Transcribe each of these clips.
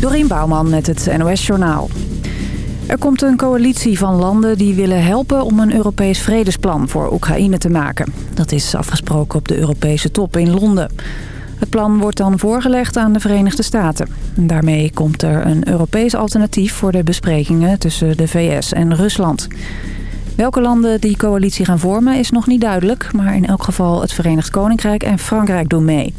Dorien Bouwman met het NOS Journaal. Er komt een coalitie van landen die willen helpen om een Europees vredesplan voor Oekraïne te maken. Dat is afgesproken op de Europese top in Londen. Het plan wordt dan voorgelegd aan de Verenigde Staten. Daarmee komt er een Europees alternatief voor de besprekingen tussen de VS en Rusland. Welke landen die coalitie gaan vormen is nog niet duidelijk... maar in elk geval het Verenigd Koninkrijk en Frankrijk doen mee.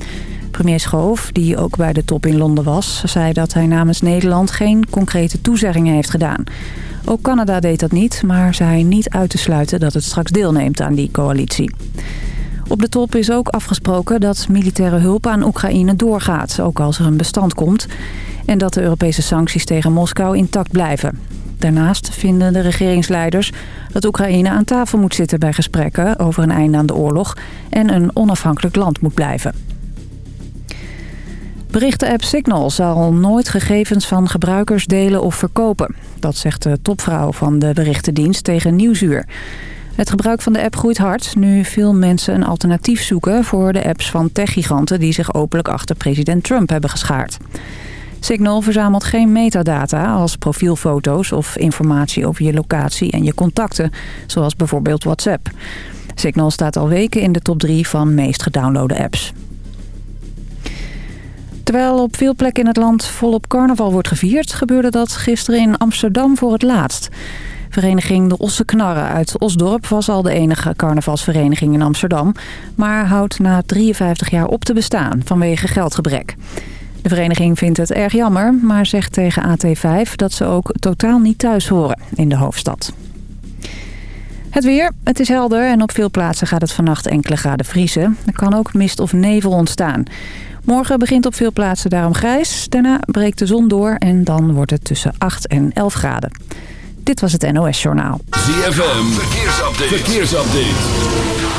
Premier Schoof, die ook bij de top in Londen was... zei dat hij namens Nederland geen concrete toezeggingen heeft gedaan. Ook Canada deed dat niet, maar zei niet uit te sluiten... dat het straks deelneemt aan die coalitie. Op de top is ook afgesproken dat militaire hulp aan Oekraïne doorgaat... ook als er een bestand komt... en dat de Europese sancties tegen Moskou intact blijven. Daarnaast vinden de regeringsleiders dat Oekraïne aan tafel moet zitten bij gesprekken over een einde aan de oorlog en een onafhankelijk land moet blijven. Berichtenapp Signal zal nooit gegevens van gebruikers delen of verkopen. Dat zegt de topvrouw van de berichtendienst tegen Nieuwsuur. Het gebruik van de app groeit hard, nu veel mensen een alternatief zoeken... voor de apps van techgiganten die zich openlijk achter president Trump hebben geschaard. Signal verzamelt geen metadata als profielfoto's of informatie over je locatie en je contacten, zoals bijvoorbeeld WhatsApp. Signal staat al weken in de top 3 van meest gedownloade apps. Terwijl op veel plekken in het land volop carnaval wordt gevierd... gebeurde dat gisteren in Amsterdam voor het laatst. Vereniging De Osse Knarren uit Osdorp was al de enige carnavalsvereniging in Amsterdam... maar houdt na 53 jaar op te bestaan vanwege geldgebrek. De vereniging vindt het erg jammer, maar zegt tegen AT5 dat ze ook totaal niet thuis horen in de hoofdstad. Het weer. Het is helder en op veel plaatsen gaat het vannacht enkele graden vriezen. Er kan ook mist of nevel ontstaan. Morgen begint op veel plaatsen daarom grijs. Daarna breekt de zon door en dan wordt het tussen 8 en 11 graden. Dit was het NOS Journaal. ZFM. Verkeersupdate. Verkeersupdate.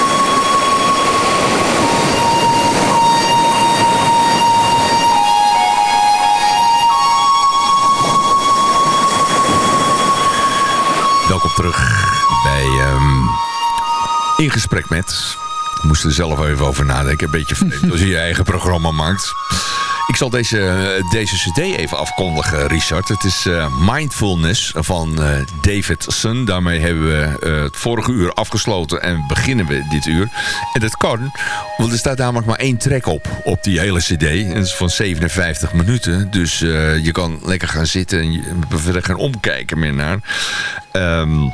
Terug bij um, In Gesprek Met. Ik moest er zelf even over nadenken. Een beetje vreemd als je je eigen programma maakt. Ik zal deze, deze cd even afkondigen, Richard. Het is uh, Mindfulness van uh, David Sun. Daarmee hebben we uh, het vorige uur afgesloten en beginnen we dit uur. En dat kan, want er staat namelijk maar één track op, op die hele cd. En dat is van 57 minuten. Dus je kan lekker gaan zitten en verder gaan omkijken meer naar. Um,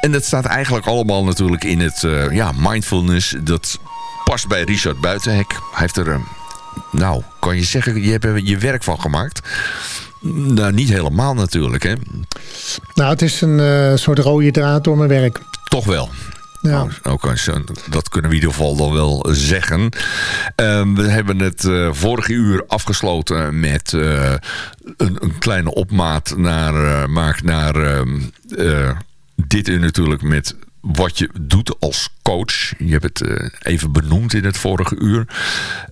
en dat staat eigenlijk allemaal natuurlijk in het ja, mindfulness. Dat past bij Richard Buitenhek. Hij heeft er nou, kan je zeggen, je hebt er je werk van gemaakt. Nou, niet helemaal natuurlijk, hè? Nou, het is een uh, soort rode draad door mijn werk. Toch wel. Ja. Nou, okay, dat kunnen we in ieder geval dan wel zeggen. Uh, we hebben het uh, vorige uur afgesloten met uh, een, een, kleine opmaat naar, maak naar ehm, dit uur natuurlijk met wat je doet als coach. Je hebt het uh, even benoemd in het vorige uur.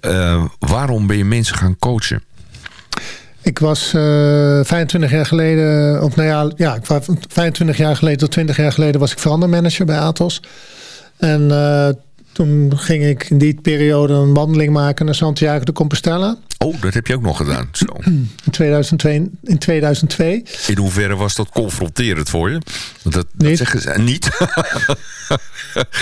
Uh, waarom ben je mensen gaan coachen? Ik was uh, eh, 25 jaar geleden, of nou ja, ja, 25 jaar geleden tot 20 jaar geleden was ik verandermanager bij Atos. En toen ging ik in die periode een wandeling maken naar Santiago de Compostela. Oh, dat heb je ook nog gedaan. Zo. In, 2002, in 2002. In hoeverre was dat confronterend voor je? Dat, dat zeggen ze niet.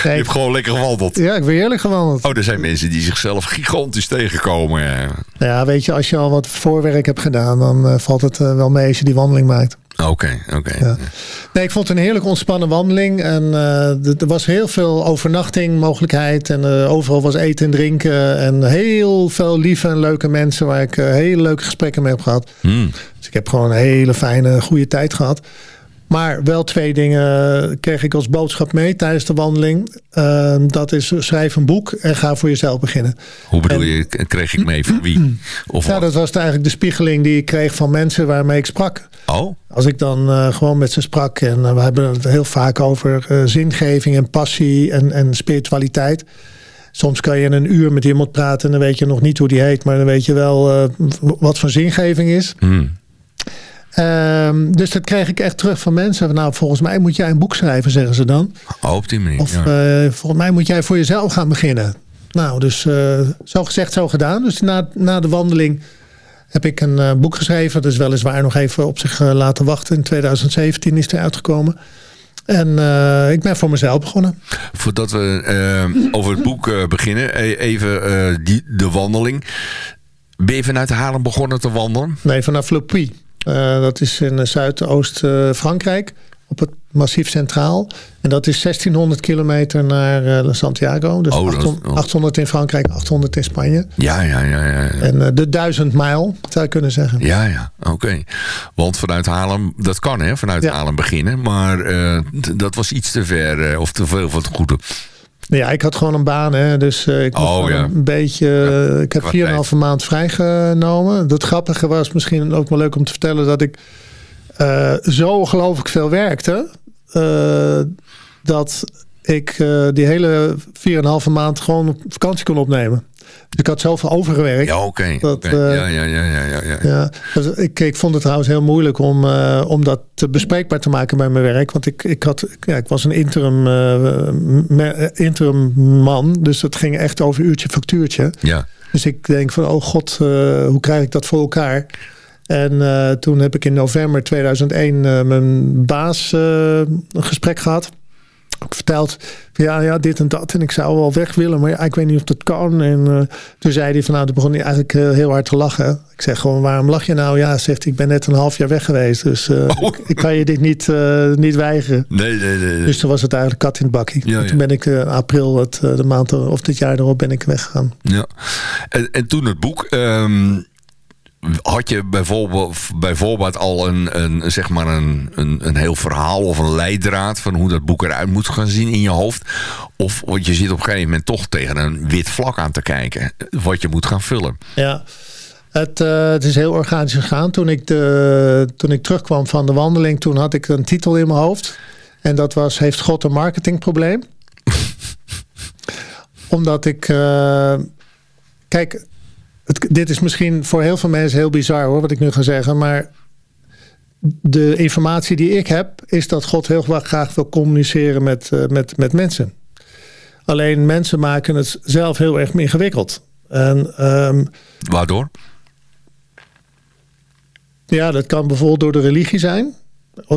je hebt gewoon lekker gewandeld. Ja, ik ben heerlijk gewandeld. Oh, er zijn mensen die zichzelf gigantisch tegenkomen. Ja, weet je, als je al wat voorwerk hebt gedaan... dan uh, valt het uh, wel mee als je die wandeling maakt. Oké, oké. Nee, ik vond het een heerlijk ontspannen wandeling. En uh, er was heel veel overnachting mogelijkheid. En overal was eten en drinken. En heel veel lieve en leuke mensen waar ik uh, hele leuke gesprekken mee heb gehad. Hmm. Dus ik heb gewoon een hele fijne, goede tijd gehad. Maar wel twee dingen kreeg ik als boodschap mee tijdens de wandeling. Uh, dat is schrijf een boek en ga voor jezelf beginnen. Hoe bedoel je, kreeg ik mee van wie? Of ja, dat was eigenlijk de spiegeling die ik kreeg van mensen waarmee ik sprak. Oh. Als ik dan uh, gewoon met ze sprak en uh, we hebben het heel vaak over zingeving en passie en, en spiritualiteit soms kan je een uur met iemand praten en dan weet je nog niet hoe die heet, maar dan weet je wel uh, wat voor zingeving is. Hmm. Um, dus dat kreeg ik echt terug van mensen. Nou, volgens mij moet jij een boek schrijven, zeggen ze dan. Oh, op die manier. Of ja. uh, volgens mij moet jij voor jezelf gaan beginnen. Nou, dus uh, zo gezegd, zo gedaan. Dus na, na de wandeling heb ik een boek geschreven. Dat is weliswaar nog even op zich laten wachten. In 2017 is het uitgekomen. En uh, ik ben voor mezelf begonnen. Voordat we over het boek beginnen, even die, de wandeling. Ben je vanuit Haarlem begonnen te wandelen? Nee, vanaf Le Puy. dat is in Zuidoost-Frankrijk op het massief centraal. En dat is 1600 kilometer naar uh, Santiago. Dus oh, 800, 800, in Frankrijk, 800 in Spanje. Ja, ja, ja. ja, ja. En uh, de duizend mijl, zou je kunnen zeggen. Ja, ja, oké. Okay. Want vanuit Haarlem, dat kan hè, vanuit ja. Haarlem beginnen. Maar uh, dat was iets te ver of te veel van het goede. Ja, ik had gewoon een baan, hè, dus ik oh, ja. een beetje. Ik heb 4,5 maand vrijgenomen. Het grappige was misschien ook wel leuk om te vertellen dat ik uh, zo ongelooflijk veel werkte. Uh, dat ik uh, die hele 4,5 maand gewoon vakantie kon opnemen. Dus ik had zoveel overgewerkt. Ja, oké. Okay. Okay. ja, ja, ja, ja, ja, ja. ja dus ik, ik vond het trouwens heel moeilijk om, uh, om dat bespreekbaar te maken bij mijn werk. Want ik, ik, had, ja, ik was een interim, uh, interim man. Dus het ging echt over uurtje factuurtje. Ja. Dus ik denk van, oh god, hoe krijg ik dat voor elkaar? En uh, toen heb ik in november 2001 uh, mijn baas uh, een gesprek gehad. Ik verteld, ja, ja, dit en dat. En ik zou wel weg willen, maar ja, ik weet niet of dat kan. En toen zei hij van, nou, toen begon hij eigenlijk heel hard te lachen. Ik zeg gewoon, waarom lach je nou? Ja, zegt ik ben net een half jaar weg geweest. Dus oh. ik, ik, kan je dit niet, niet weigeren. Nee, nee, nee, nee, Dus toen was het eigenlijk kat in het bakkie. Ja, ja. Toen ben ik in april, het, de maand of dit jaar erop, ben ik weggegaan. Ja, en, en toen het boek... Um had je bijvoorbeeld, bijvoorbeeld al een, een, zeg maar een, een, een heel verhaal of een leidraad van hoe dat boek eruit moet gaan zien in je hoofd? Of want je zit op een gegeven moment toch tegen een wit vlak aan te kijken wat je moet gaan vullen. Ja, het, uh, het is heel organisch gegaan. Toen ik, de, toen ik terugkwam van de wandeling, toen had ik een titel in mijn hoofd. En dat was, heeft God een marketingprobleem? Omdat ik... Uh, kijk, het, dit is misschien voor heel veel mensen heel bizar hoor, wat ik nu ga zeggen. Maar de informatie die ik heb, is dat God heel graag wil communiceren met, uh, met, met mensen. Alleen mensen maken het zelf heel erg ingewikkeld. En, um, Waardoor? Ja, dat kan bijvoorbeeld door de religie zijn.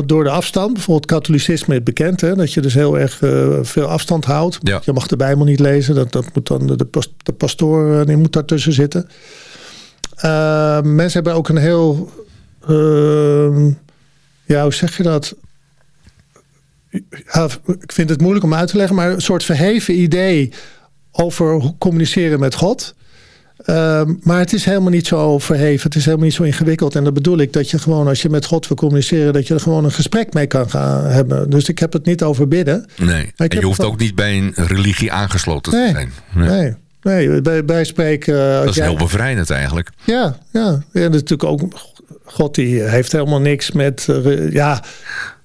Door de afstand. Bijvoorbeeld katholicisme is bekend. Hè, dat je dus heel erg uh, veel afstand houdt. Ja. Je mag de Bijbel niet lezen. Dat, dat moet dan de, de pastoor uh, die moet daartussen zitten. Uh, mensen hebben ook een heel... ja, hoe zeg je dat? Ja, ik vind het moeilijk om uit te leggen. Maar een soort verheven idee over hoe communiceren met God. Uh, maar het is helemaal niet zo verheven. Het is helemaal niet zo ingewikkeld. En dat bedoel ik dat je gewoon, als je met God wil communiceren, dat je er gewoon een gesprek mee kan gaan hebben. Dus ik heb het niet over bidden. Nee. En je hoeft ook niet bij een religie aangesloten nee, te zijn. Nee. nee. Nee, bij, bij spreken... Uh, dat is jij... heel bevrijdend eigenlijk. Ja, ja. ja dat is natuurlijk ook... God die heeft helemaal niks met... Uh, ja,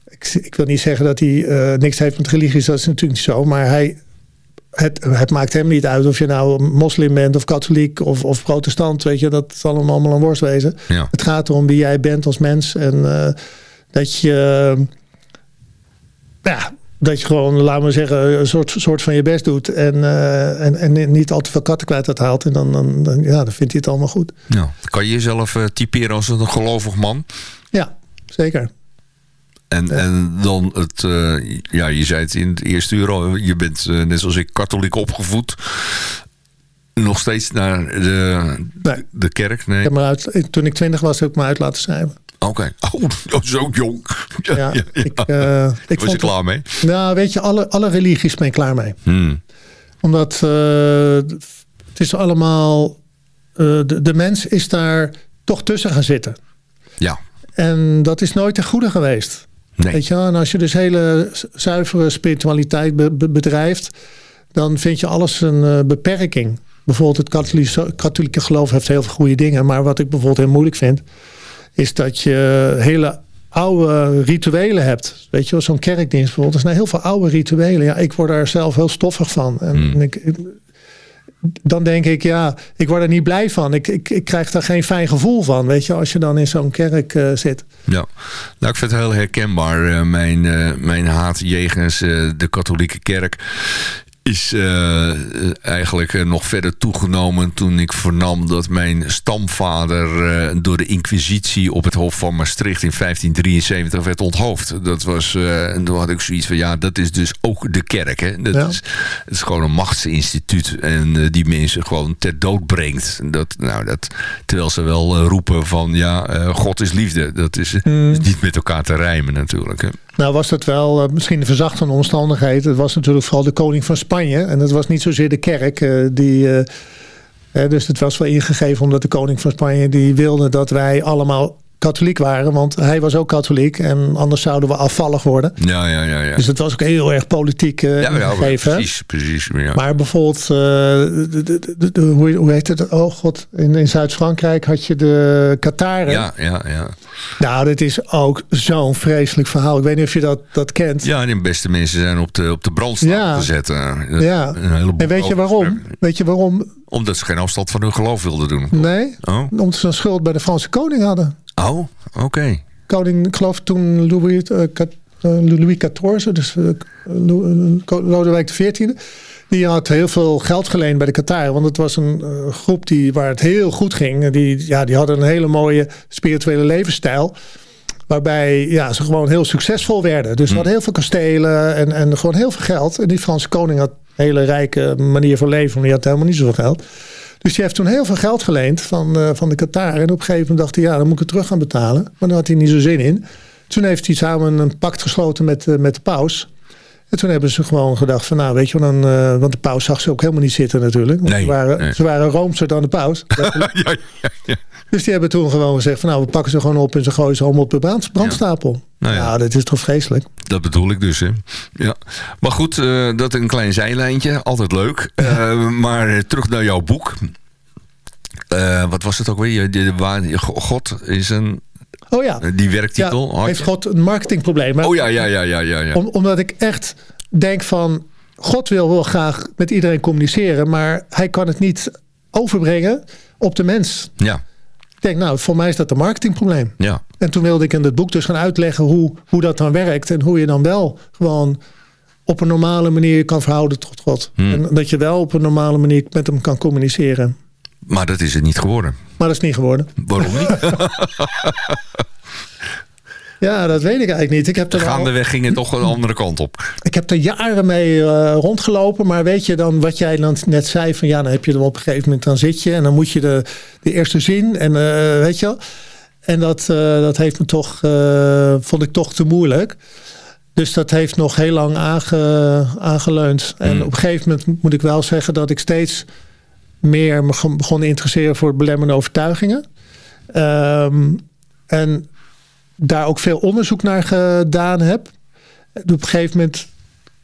ik, ik, wil niet zeggen dat hij uh, niks heeft met religies. Dat is natuurlijk niet zo. Maar hij, het, het, maakt hem niet uit of je nou moslim bent of katholiek of, of protestant. Weet je, dat zal hem allemaal een worst wezen. Ja. Het gaat erom wie jij bent als mens. En uh, dat je... ja, dat je gewoon, laten we zeggen, een soort, soort van je best doet. En, uh, en, en niet al te veel katten kwijt uit haalt. En dan, dan, dan, ja, dan vindt hij het allemaal goed. Ja. Kan je jezelf uh, typeren als een gelovig man? Ja, zeker. En, en dan het, uh, ja, je zei het in het eerste uur al, je bent net zoals ik katholiek opgevoed. Nog steeds naar de, nee. de kerk? Nee. Ik heb uit, toen ik twintig was, heb ik me uit laten schrijven. Oké. Okay. Oh, dat is ook jong. Ja, ja, ja. Ik, uh, ik was je klaar mee? Nou, weet je, alle, alle religies ben ik klaar mee. Hmm. Omdat het is allemaal... De, de mens is daar toch tussen gaan zitten. Ja. En dat is nooit ten goede geweest. Nee. Weet je, en als je dus hele zuivere spiritualiteit be, be, bedrijft... dan vind je alles een beperking. Bijvoorbeeld het katholieke, katholieke geloof heeft heel veel goede dingen. Maar wat ik bijvoorbeeld heel moeilijk vind is dat je hele oude rituelen hebt. Weet je wel, zo'n kerkdienst bijvoorbeeld. Er zijn heel veel oude rituelen. Ja, ik word daar zelf heel stoffig van. En Hmm. ik, dan denk ik, ja, ik word er niet blij van. Ik, ik, ik krijg daar geen fijn gevoel van, weet je, als je dan in zo'n kerk uh, zit. Ja, nou ik vind het heel herkenbaar, uh, mijn, uh, mijn haat jegens de katholieke kerk is uh, eigenlijk uh, nog verder toegenomen toen ik vernam dat mijn stamvader uh, door de inquisitie op het Hof van Maastricht in 1573 werd onthoofd. Dat was, en toen had ik zoiets van, ja, dat is dus ook de kerk. Hè? Dat ja. is, het is gewoon een machtsinstituut en die mensen gewoon ter dood brengt. Dat, nou, dat, terwijl ze wel roepen van, ja, God is liefde. Dat is, mm. is, niet met elkaar te rijmen natuurlijk. Hè? Nou was dat wel uh, misschien de verzachtende omstandigheid. Het was natuurlijk vooral de koning van Spanje. En dat was niet zozeer de kerk. Uh, die, uh, dus het was wel ingegeven omdat de koning van Spanje... die wilde dat wij allemaal katholiek waren. Want hij was ook katholiek. En anders zouden we afvallig worden. Ja, ja, ja. ja. Dus het was ook heel erg politiek uh, ja, ja, precies, precies. Ja. Maar bijvoorbeeld, uh, de, de, de, hoe, hoe heet het? Oh god, in, in Zuid-Frankrijk had je de Qataren. Ja, ja, ja. Nou, dit is ook zo'n vreselijk verhaal. Ik weet niet of je dat, dat kent. Ja, de beste mensen zijn op de, op de brandstapel gezet. Ja. En weet je waarom? Weet je waarom? Omdat ze geen afstand van hun geloof wilden doen. Nee, oh. omdat ze een schuld bij de Franse koning hadden. Oh, oké. Okay. Koning, ik geloof toen Louis, uh, Louis XIV, dus uh, Lodewijk XIV... Die had heel veel geld geleend bij de Qatar. Want het was een groep die, waar het heel goed ging. Die, ja, die hadden een hele mooie spirituele levensstijl. Waarbij ja, ze gewoon heel succesvol werden. Dus ze hadden heel veel kastelen en, en gewoon heel veel geld. En die Franse koning had een hele rijke manier van leven. Maar die had helemaal niet zoveel geld. Dus die heeft toen heel veel geld geleend van, uh, van de Qatar. En op een gegeven moment dacht hij, ja, dan moet ik het terug gaan betalen. Maar daar had hij niet zo zin in. Toen heeft hij samen een pact gesloten met, uh, met de paus. En toen hebben ze gewoon gedacht van nou weet je dan, uh, want de paus zag ze ook helemaal niet zitten natuurlijk. Nee, ze, waren, nee. ze waren roomser dan de paus. ja, ja, ja. Dus die hebben toen gewoon gezegd van nou we pakken ze gewoon op en ze gooien ze allemaal op de brand, brandstapel. Nou ja. ja, dat is toch vreselijk. Dat bedoel ik dus. Hè. Ja. Maar goed, uh, dat een klein zijlijntje, altijd leuk. Uh, maar terug naar jouw boek. Uh, wat was het ook weer? God is een Oh ja. Die werktitel. Ja, heeft God een marketingprobleem. Oh ja, ja, ja, ja, ja. ja. Om, omdat ik echt denk van... God wil wel graag met iedereen communiceren... maar hij kan het niet overbrengen op de mens. Ja. Ik denk, nou, voor mij is dat een marketingprobleem. Ja. En toen wilde ik in het boek dus gaan uitleggen... hoe, hoe dat dan werkt en hoe je dan wel gewoon op een normale manier kan verhouden tot God. Hmm. En dat je wel op een normale manier met hem kan communiceren. Maar dat is het niet geworden. Maar dat is niet geworden. Waarom niet? ja, dat weet ik eigenlijk niet. Ik heb er Gaandeweg al... ging het toch een andere kant op. Ik heb er jaren mee uh, rondgelopen. Maar weet je dan wat jij dan net zei. Van ja, dan heb je er op een gegeven moment. Dan zit je en dan moet je de, de eerste zin. En uh, weet je wel. En dat, uh, dat heeft me toch, vond ik toch te moeilijk. Dus dat heeft nog heel lang aange, aangeleund. En Hmm. op een gegeven moment moet ik wel zeggen dat ik steeds meer me begon te interesseren voor belemmerende overtuigingen. Um, en daar ook veel onderzoek naar gedaan heb. Op een gegeven moment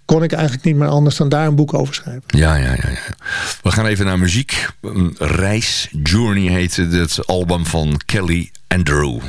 kon ik eigenlijk niet meer anders dan daar een boek over schrijven. Ja, ja, ja. ja. We gaan even naar muziek. Reis, Journey heette het album van Kelly Andrew.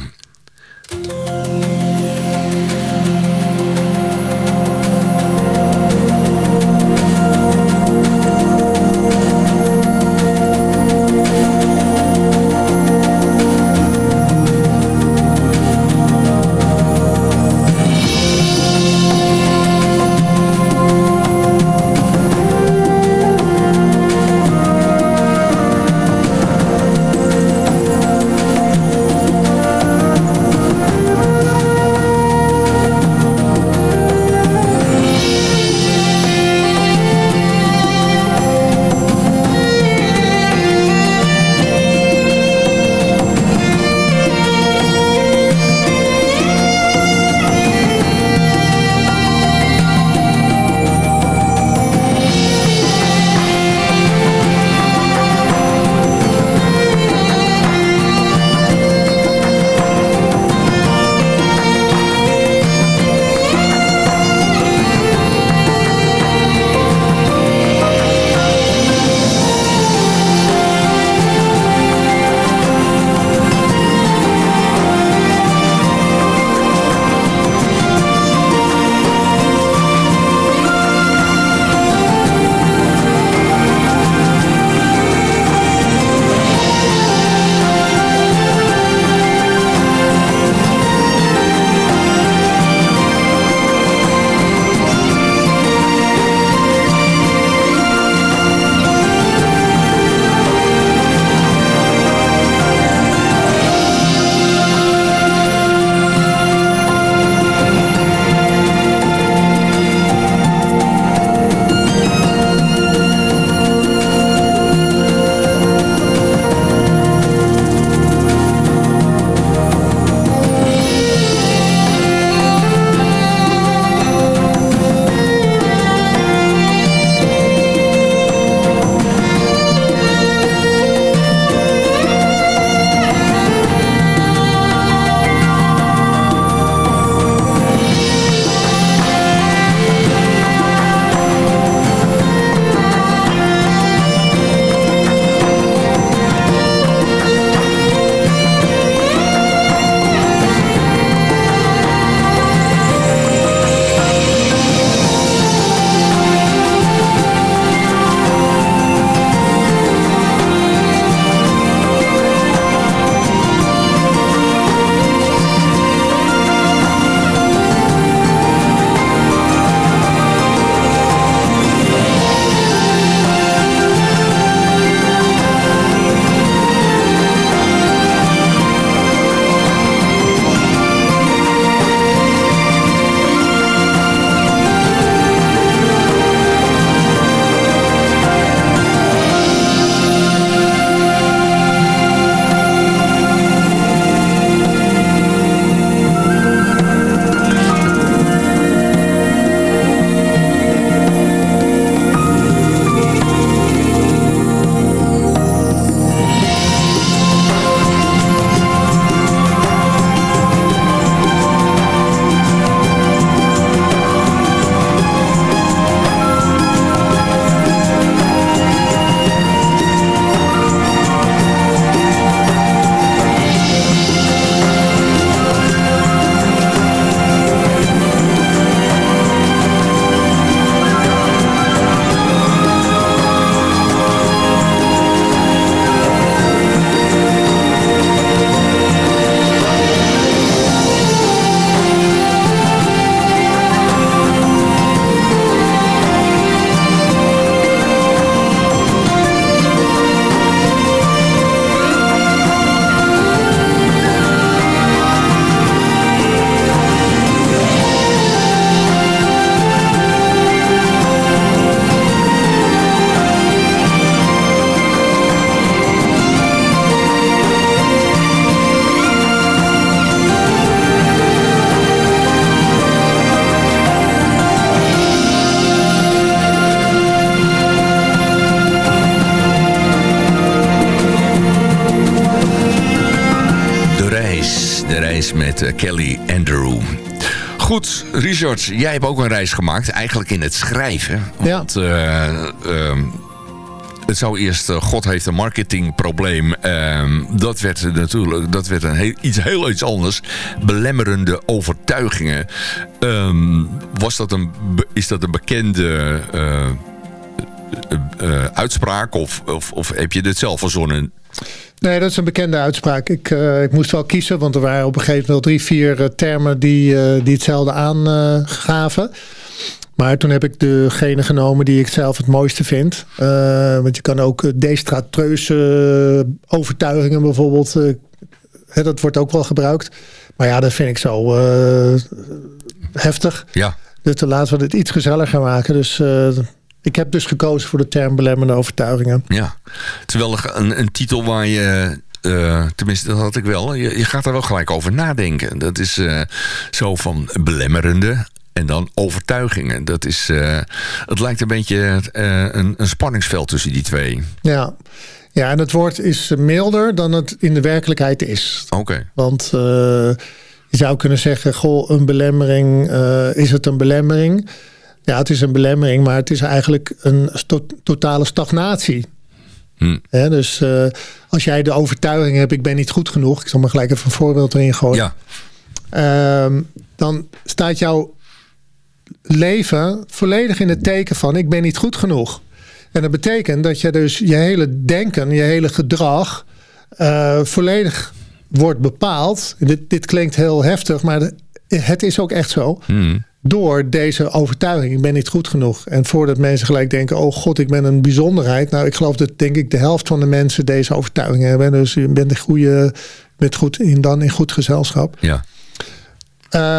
Jij hebt ook een reis gemaakt. Eigenlijk in het schrijven. Want ja. uh, het zou eerst, uh, God heeft een marketingprobleem. Uh, dat werd natuurlijk dat werd een heel, iets heel iets anders. Belemmerende overtuigingen. Um, was dat een, is dat een bekende uh, uitspraak? Of, of, of heb je dit zelf verzonnen? Nee, dat is een bekende uitspraak. Ik, uh, ik moest wel kiezen, want er waren op een gegeven moment drie, vier uh, termen die, die hetzelfde aangaven. maar toen heb ik degene genomen die ik zelf het mooiste vind. want je kan ook destratreuze overtuigingen bijvoorbeeld, hè, dat wordt ook wel gebruikt. Maar ja, dat vind ik zo heftig. Ja. Dus laten we het iets gezelliger maken. Dus ik heb dus gekozen voor de term belemmerende overtuigingen. Ja, terwijl een, een titel waar je... Uh, tenminste, dat had ik wel. Je, je, gaat er wel gelijk over nadenken. Dat is uh, zo van belemmerende en dan overtuigingen. Dat is, uh, het lijkt een beetje een, een spanningsveld tussen die twee. Ja. ja, en het woord is milder dan het in de werkelijkheid is. Oké. Okay. Want je zou kunnen zeggen, goh, een belemmering, is het een belemmering? Ja, het is een belemmering, maar het is eigenlijk een totale stagnatie. Hm. dus uh, als jij de overtuiging hebt, ik ben niet goed genoeg. Ik zal maar gelijk even een voorbeeld erin gooien. Ja. Uh, dan staat jouw leven volledig in het teken van ik ben niet goed genoeg. En dat betekent dat je dus je hele denken, je hele gedrag uh, volledig wordt bepaald. Dit, dit klinkt heel heftig, maar het is ook echt zo. Hm door deze overtuiging. Ik ben niet goed genoeg. En voordat mensen gelijk denken, oh god, ik ben een bijzonderheid. Nou, ik geloof dat denk ik de helft van de mensen deze overtuiging hebben. Dus je bent, een goede, bent goed in, dan in goed gezelschap. Ja.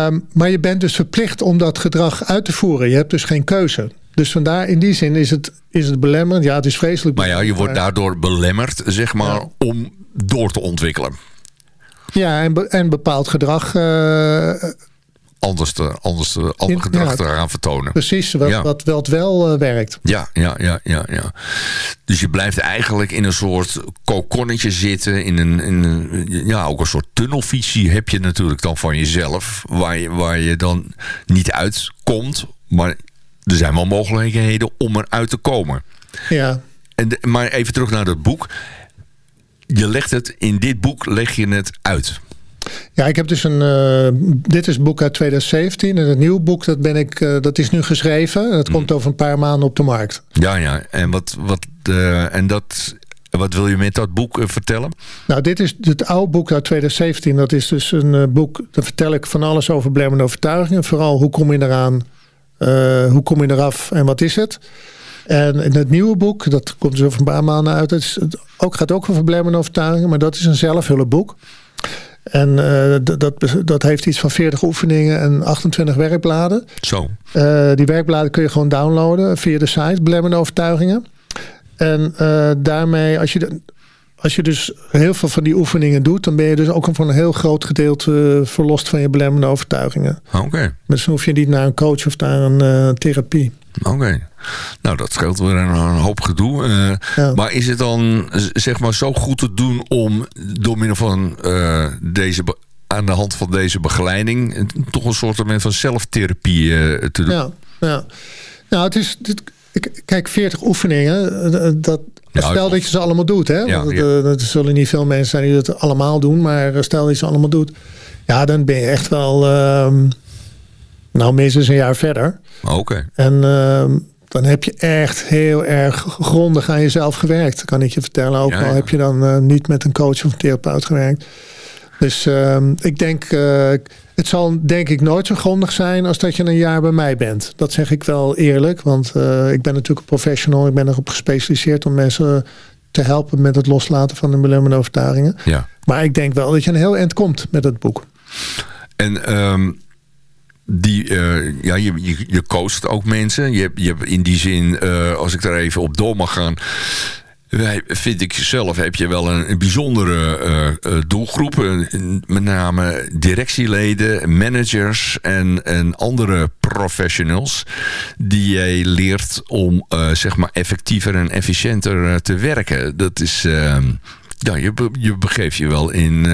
Um, maar je bent dus verplicht om dat gedrag uit te voeren. Je hebt dus geen keuze. Dus vandaar, in die zin is het, is het belemmerend. Ja, het is vreselijk. Maar ja, je wordt daardoor belemmerd, zeg maar, ja. om door te ontwikkelen. Ja, en, en bepaald gedrag... Uh, anders, te, anders te, ander gedrag eraan vertonen. Precies, wat, ja. wat wel, wel uh, werkt. Ja, ja, ja, ja, ja. Dus je blijft eigenlijk in een soort kokonnetje zitten. In een, in een, ja, ook een soort tunnelvisie heb je natuurlijk dan van jezelf. Waar je, waar je dan niet uitkomt. Maar er zijn wel mogelijkheden om eruit te komen. Ja. En de, maar even terug naar dat boek. Je legt het, in dit boek leg je het uit. Ja, ik heb dus een. Uh, dit is boek uit 2017. En het nieuwe boek, dat, ben ik, uh, dat is nu geschreven. En dat komt over een paar maanden op de markt. Ja, ja. En wat, wat, uh, en dat, wat wil je met dat boek vertellen? Nou, dit is het oude boek uit 2017. Dat is dus een boek. Daar vertel ik van alles over belemmerende overtuigingen. Vooral hoe kom je eraan? hoe kom je eraf en wat is het? En in het nieuwe boek, dat komt dus over een paar maanden uit. Het, is, het ook, gaat ook over belemmerende overtuigingen. Maar dat is een zelfhulpboek. En uh, dat, dat heeft iets van 40 oefeningen en 28 werkbladen. Zo. Uh, die werkbladen kun je gewoon downloaden via de site Belemmerende Overtuigingen. En uh, daarmee, als je, de, als je dus heel veel van die oefeningen doet... dan ben je dus ook voor een heel groot gedeelte verlost van je belemmerende overtuigingen. Oké. Okay. Dus dan hoef je niet naar een coach of naar een therapie. Oké. Nou, dat scheelt weer een, een hoop gedoe. Uh, ja. Maar is het dan zeg maar zo goed te doen om door middel van uh, deze aan de hand van deze begeleiding toch een soort van zelftherapie te doen? Ja, ja. Nou, het is... Dit, kijk, 40 oefeningen, dat, ja, stel dat je ze allemaal doet. Hè? Ja, Want, ja. Er zullen niet veel mensen zijn die dat allemaal doen. Maar stel dat je ze allemaal doet. Ja, dan ben je echt wel... Uh, nou, minstens een jaar verder. Oké. Okay. En uh, dan heb je echt heel erg grondig aan jezelf gewerkt. Kan ik je vertellen. Ook ja, al heb je dan uh, niet met een coach of een therapeut gewerkt. Dus uh, ik denk, uh, het zal denk ik nooit zo grondig zijn als dat je een jaar bij mij bent. Dat zeg ik wel eerlijk, want uh, ik ben natuurlijk een professional. Ik ben erop gespecialiseerd om mensen te helpen met het loslaten van hun belemmerende overtuigingen. Ja. Maar ik denk wel dat je een heel eind komt met het boek. En um, die, uh, ja, je, je, je coacht ook mensen. Je hebt, je hebt in die zin, uh, als ik daar even op door mag gaan vind ik zelf heb je wel een, een bijzondere uh, doelgroep. met name directieleden, managers en, en andere professionals. Die jij leert om uh, zeg maar effectiever en efficiënter te werken. Dat is... ja, je, je begeeft je wel in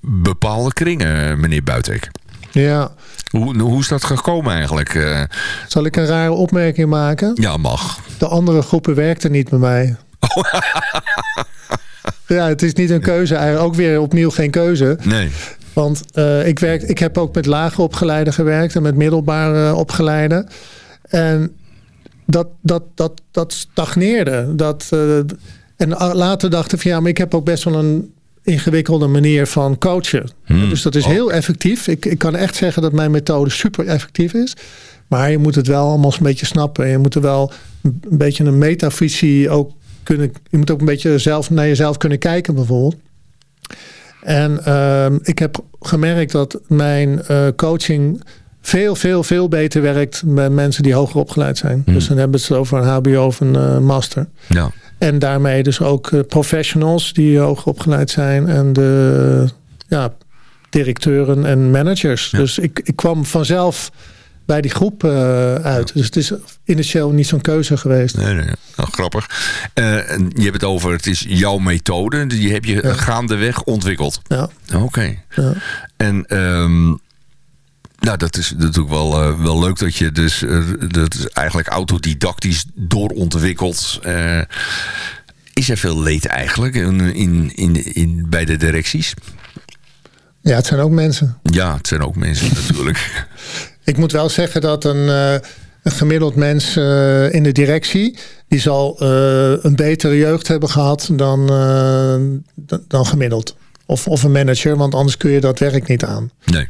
bepaalde kringen, meneer Buitek. Ja. Hoe, hoe is dat gekomen eigenlijk? Zal ik een rare opmerking maken? Ja, mag. De andere groepen werkten niet bij mij. ja, het is niet een keuze. Eigenlijk ook weer opnieuw geen keuze. Nee. Want uh, ik, werk, ik heb ook met lager opgeleiden gewerkt en met middelbare opgeleiden. En dat, dat, dat, dat stagneerde. Dat, uh, en later dachten van ja, maar ik heb ook best wel een ingewikkelde manier van coachen. Hmm. Dus dat is heel effectief. Ik, ik kan echt zeggen dat mijn methode super effectief is. Maar je moet het wel allemaal een beetje snappen. Je moet er wel een beetje een metavisie ook kunnen. Je moet ook een beetje zelf naar jezelf kunnen kijken, bijvoorbeeld. En uh, ik heb gemerkt dat mijn uh, coaching veel, veel, veel beter werkt met mensen die hoger opgeleid zijn. Hmm. Dus dan hebben ze het over een HBO of een uh, master. Ja. En daarmee dus ook uh, professionals die hoger opgeleid zijn. En de ja, directeuren en managers. Ja. Dus ik, ik kwam vanzelf bij die groep uh, uit. Ja. Dus het is initieel niet zo'n keuze geweest. Nee, nee. Nou, grappig. Uh, je hebt het over, het is jouw methode. Die heb je ja. gaandeweg ontwikkeld. Ja. Oké. Okay. Ja. En... Um, nou, dat is natuurlijk wel, uh, wel leuk dat je dus dat is eigenlijk autodidactisch doorontwikkeld. Is er veel leed eigenlijk in, in, in, in, bij de directies? Ja, het zijn ook mensen. Ja, het zijn ook mensen natuurlijk. Ik moet wel zeggen dat een, een gemiddeld mens in de directie... die zal een betere jeugd hebben gehad dan, dan gemiddeld. Of, of een manager, want anders kun je dat werk niet aan. Nee.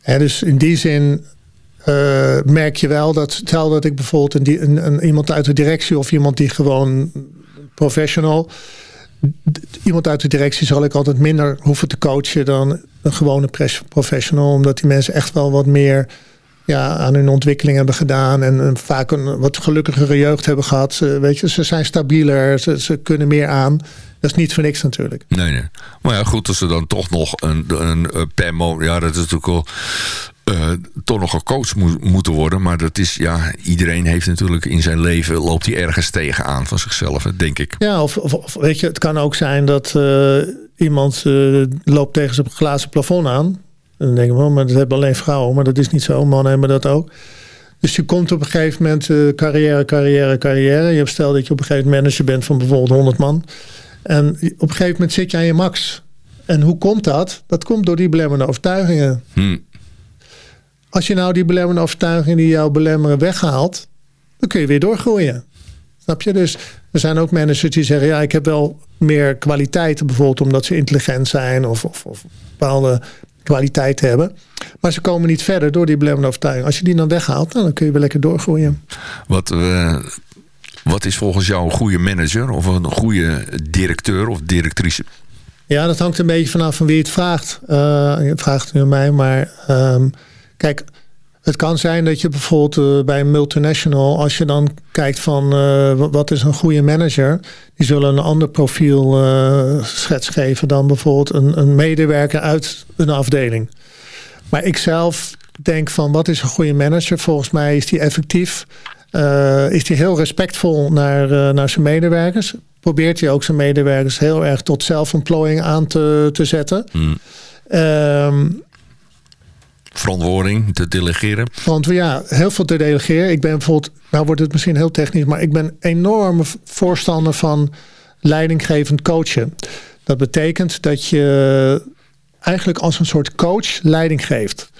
He, dus in die zin uh, merk je wel dat stel dat ik bijvoorbeeld een, een, een, iemand uit de directie of iemand die gewoon professional, iemand uit de directie zal ik altijd minder hoeven te coachen dan een gewone professional, omdat die mensen echt wel wat meer ja, aan hun ontwikkeling hebben gedaan en, vaak een wat gelukkigere jeugd hebben gehad. Ze, weet je, ze zijn stabieler, ze, ze kunnen meer aan. Dat is niet voor niks natuurlijk. Nee, nee. Maar ja, goed, als ze dan toch nog een, een, een per. Ja, dat is natuurlijk wel... Uh, toch nog gecoacht mo moeten worden. Maar dat is, ja, iedereen heeft natuurlijk in zijn leven... loopt hij ergens tegenaan van zichzelf, denk ik. Ja, of, of, of weet je, het kan ook zijn dat uh, iemand uh, loopt tegen zijn glazen plafond aan. En dan denken we, maar dat hebben alleen vrouwen. Maar dat is niet zo, mannen hebben dat ook. Dus je komt op een gegeven moment carrière, carrière, carrière. Je hebt stel dat je op een gegeven moment manager bent van bijvoorbeeld 100 man... En op een gegeven moment zit je aan je max. En hoe komt dat? Dat komt door die belemmerende overtuigingen. Hmm. Als je nou die belemmerende overtuigingen die jou belemmeren weghaalt, dan kun je weer doorgroeien. Snap je? Dus er zijn ook managers die zeggen: ja, ik heb wel meer kwaliteiten, bijvoorbeeld omdat ze intelligent zijn of, of, of bepaalde kwaliteiten hebben. Maar ze komen niet verder door die belemmerende overtuiging. Als je die dan weghaalt, dan kun je weer lekker doorgroeien. Wat uh, wat is volgens jou een goede manager of een goede directeur of directrice? Ja, dat hangt een beetje vanaf van wie het vraagt. Uh, je vraagt nu aan mij, maar um, kijk, het kan zijn dat je bijvoorbeeld uh, bij een multinational, als je dan kijkt van uh, wat is een goede manager, die zullen een ander profiel schets geven dan bijvoorbeeld een, een medewerker uit een afdeling. Maar ik zelf denk van wat is een goede manager? Volgens mij is die effectief. Uh, is hij heel respectvol naar, naar zijn medewerkers. Probeert hij ook zijn medewerkers heel erg tot zelfontplooiing aan te, te zetten. Um, Verantwoording te delegeren. Want ja, heel veel te delegeren. Ik ben bijvoorbeeld, nou wordt het misschien heel technisch, maar ik ben enorme voorstander van leidinggevend coachen. Dat betekent dat je eigenlijk als een soort coach leiding geeft.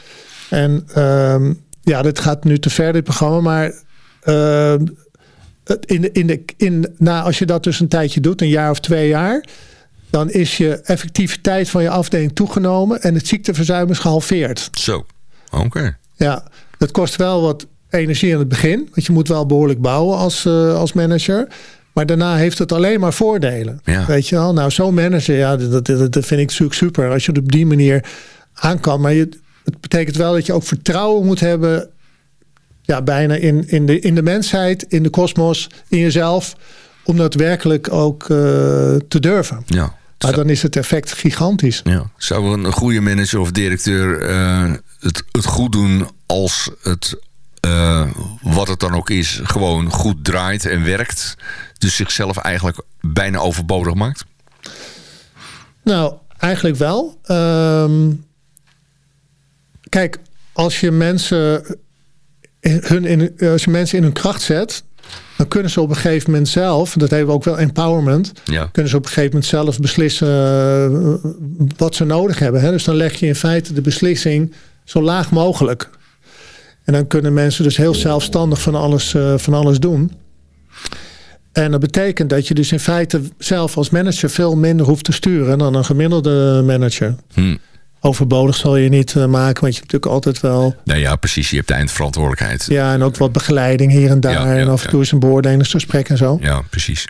En um, ja, dit gaat nu te ver, dit programma, maar uh, in de, in de, in, nou, als je dat dus een tijdje doet, een jaar of twee jaar, dan is je effectiviteit van je afdeling toegenomen en het ziekteverzuim is gehalveerd. Zo, oké. Okay. Ja, dat kost wel wat energie in het begin, want je moet wel behoorlijk bouwen als, uh, als manager. Maar daarna heeft het alleen maar voordelen. Ja. Weet je wel? Nou, zo'n manager, ja, dat, dat, dat vind ik natuurlijk super. Als je het op die manier aan kan. Maar je, het betekent wel dat je ook vertrouwen moet hebben ja, bijna in, in, de, in de mensheid, in de kosmos, in jezelf. Om dat werkelijk ook uh, te durven. Ja. Maar dan is het effect gigantisch. Ja. Zou een goede manager of directeur uh, het, het goed doen als het, uh, wat het dan ook is, gewoon goed draait en werkt? Dus zichzelf eigenlijk bijna overbodig maakt? Nou, eigenlijk wel. Ehm, kijk, als je mensen hun in, als je mensen in hun kracht zet, dan kunnen ze op een gegeven moment zelf, dat hebben we ook wel empowerment, Ja. kunnen ze op een gegeven moment zelf beslissen eh, wat ze nodig hebben. Hè? Dus dan leg je in feite de beslissing zo laag mogelijk. En dan kunnen mensen dus heel zelfstandig van alles, eh, van alles doen. En dat betekent dat je dus in feite zelf als manager veel minder hoeft te sturen dan een gemiddelde manager. Hm. Overbodig zal je niet eh, maken, want je hebt natuurlijk altijd wel Nou ja, precies. Je hebt de eindverantwoordelijkheid. ja, en ook wat begeleiding hier en daar. Ja, ja, en af en toe is een beoordelingsgesprek en zo. Ja, precies.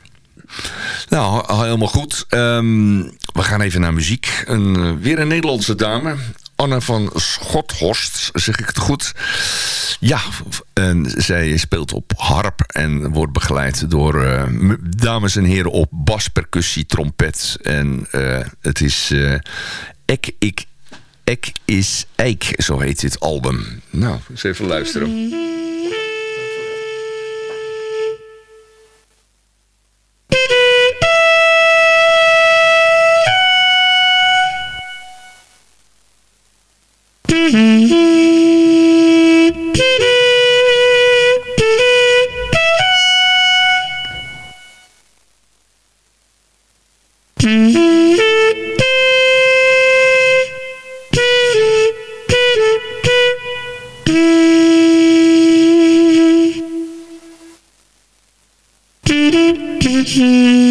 Nou, al- helemaal goed. Ehm, we gaan even naar muziek. Een, eh, weer een Nederlandse dame. Anne van Schothorst, zeg ik het goed. Ja, en zij speelt op harp en wordt begeleid door eh, dames en heren op bas, percussie, trompet. En het is eh, Ek, ik, Ek is Eik, zo heet dit album. Nou, eens even luisteren. Mm-hmm.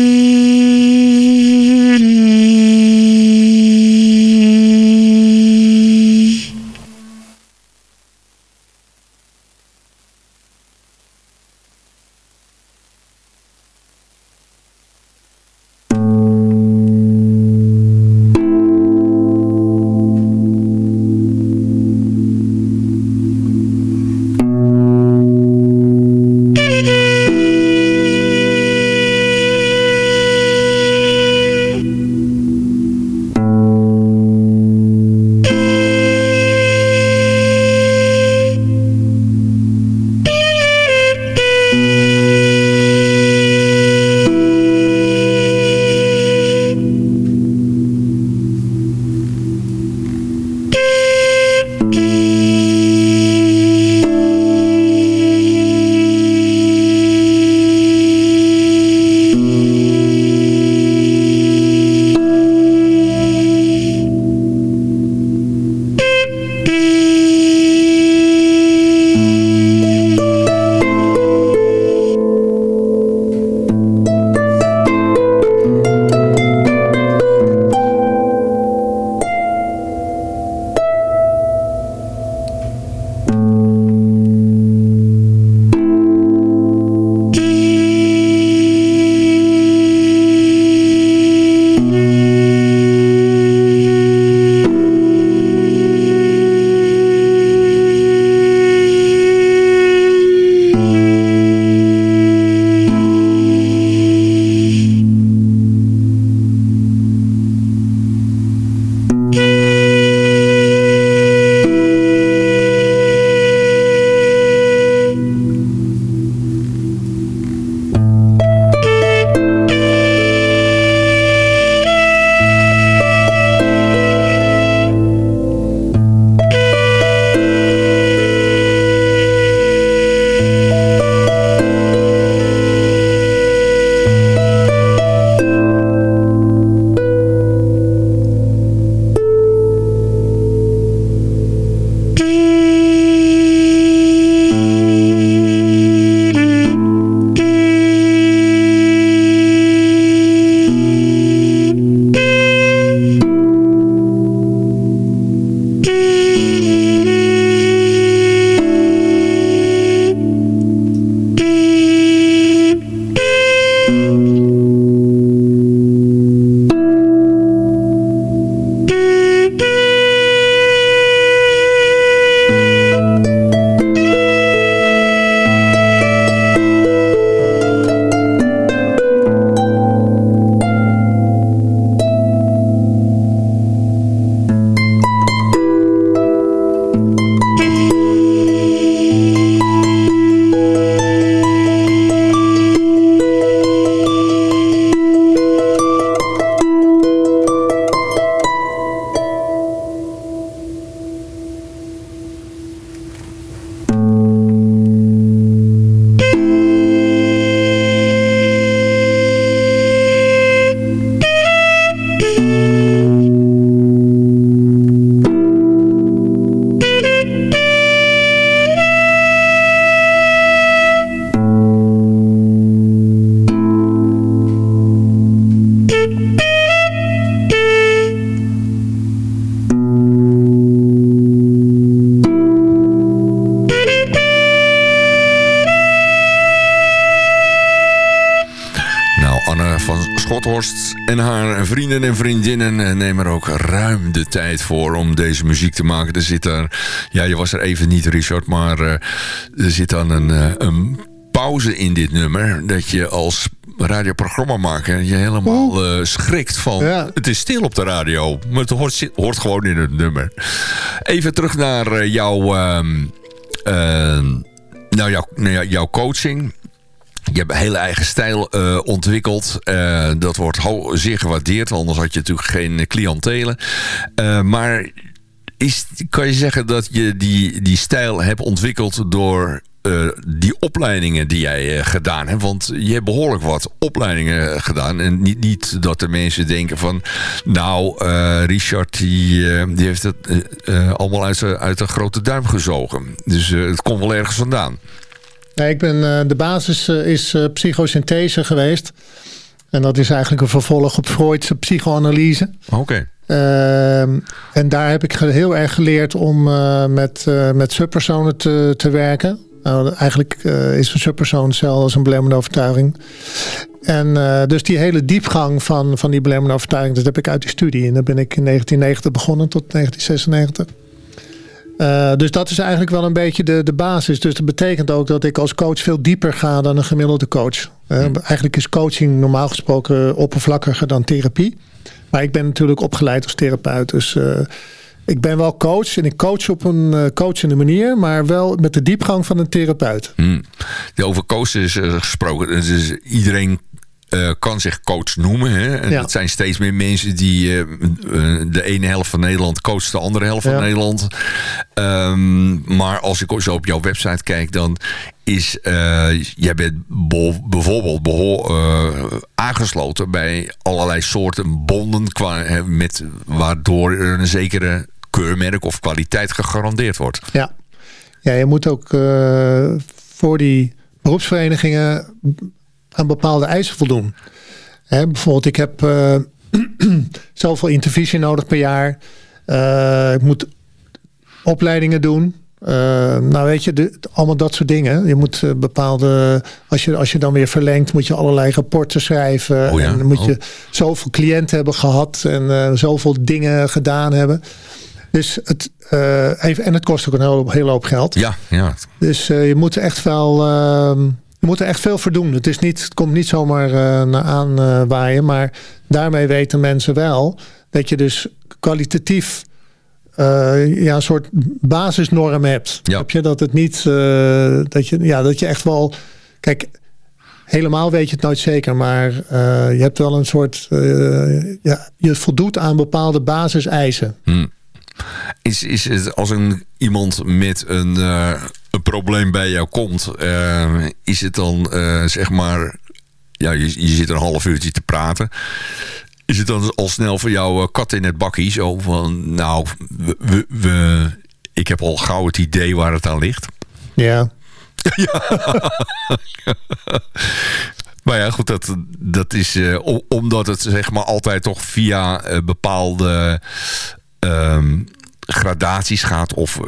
Vathorst en haar vrienden en vriendinnen nemen er ook ruim de tijd voor om deze muziek te maken. Er zit daar, ja je was er even niet Richard, maar er zit dan een, een pauze in dit nummer. Dat je als radioprogramma maken. Je helemaal uh, schrikt van het is stil op de radio. Maar het hoort, hoort gewoon in het nummer. Even terug naar uh, jouw, uh, nou, jouw, nou, jouw coaching. Je hebt een hele eigen stijl uh, ontwikkeld. Uh, dat wordt zeer gewaardeerd. Anders had je natuurlijk geen cliëntelen. Uh, maar is, kan je zeggen dat je die, die stijl hebt ontwikkeld door die opleidingen die jij gedaan hebt. Want je hebt behoorlijk wat opleidingen gedaan. En niet, niet dat de mensen denken van... Nou, Richard die, die heeft het allemaal uit, uit een grote duim gezogen. Dus het komt wel ergens vandaan. Ja, ik ben, de basis is psychosynthese geweest. En dat is eigenlijk een vervolg op Freudse psychoanalyse. Oké. Ehm, en daar heb ik heel erg geleerd om met, met subpersonen te, te werken. Nou, eigenlijk is een subpersoon als een belemmerende overtuiging. En dus die hele diepgang van, van die belemmerende overtuiging, dat heb ik uit die studie. En daar ben ik in 1990 begonnen tot 1996. Uh, eh, dus dat is eigenlijk wel een beetje de, de basis. Dus dat betekent ook dat ik als coach veel dieper ga dan een gemiddelde coach. Uh, eigenlijk is coaching normaal gesproken oppervlakkiger dan therapie. Maar ik ben natuurlijk opgeleid als therapeut. Dus ik ben wel coach en ik coach op een coachende manier, maar wel met de diepgang van een therapeut. Hmm. Over uh, gesproken. Dus iedereen uh, kan zich coach noemen. Hè? En ja. dat zijn steeds meer mensen die uh, de ene helft van Nederland coacht de andere helft ja. van Nederland. Um, maar als ik zo op jouw website kijk, dan is uh, jij bent bijvoorbeeld aangesloten bij allerlei soorten bonden qua, met, waardoor er een zekere keurmerk of kwaliteit gegarandeerd wordt. Ja, ja je moet ook voor die beroepsverenigingen aan bepaalde eisen voldoen. Hè, bijvoorbeeld, ik heb uh, zoveel intervisie nodig per jaar. Uh, ik moet opleidingen doen. Uh, nou weet je, de, allemaal dat soort dingen. Je moet bepaalde, als je, als je dan weer verlengt, moet je allerlei rapporten schrijven. Oh ja? En dan moet oh. je zoveel cliënten hebben gehad en zoveel dingen gedaan hebben. Dus het, uh, even, en het kost ook een hele, hele hoop geld. Ja, ja. Dus uh, je moet echt wel. Uh, je moet er echt veel voor doen. Het, is niet, het komt niet zomaar uh, naar aan waaien. Maar daarmee weten mensen wel dat je dus kwalitatief ja, een soort basisnorm hebt. Ja. Heb je dat het niet. dat, je, ja, dat je echt wel. Kijk, helemaal weet je het nooit zeker. Maar je hebt wel een soort. ja, je voldoet aan bepaalde basiseisen. Hmm. Is, is het als een, iemand met een, een probleem bij jou komt, uh, is het dan uh, zeg maar, ja, je, je zit een half uurtje te praten. Is het dan al snel voor jou kat in het bakkie? Zo van, nou, we, ik heb al gauw het idee waar het aan ligt. Ja. ja. Maar ja, goed, dat, dat is uh, omdat het zeg maar altijd toch via uh, bepaalde um, gradaties gaat. Of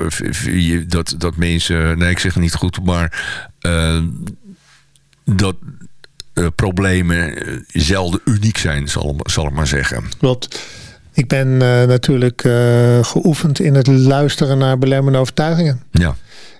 dat, dat mensen, nee ik zeg het niet goed, maar uh, dat uh, problemen zelden uniek zijn, zal, zal ik maar zeggen. Klopt. Ik ben natuurlijk geoefend in het luisteren naar belemmerende overtuigingen. Ja.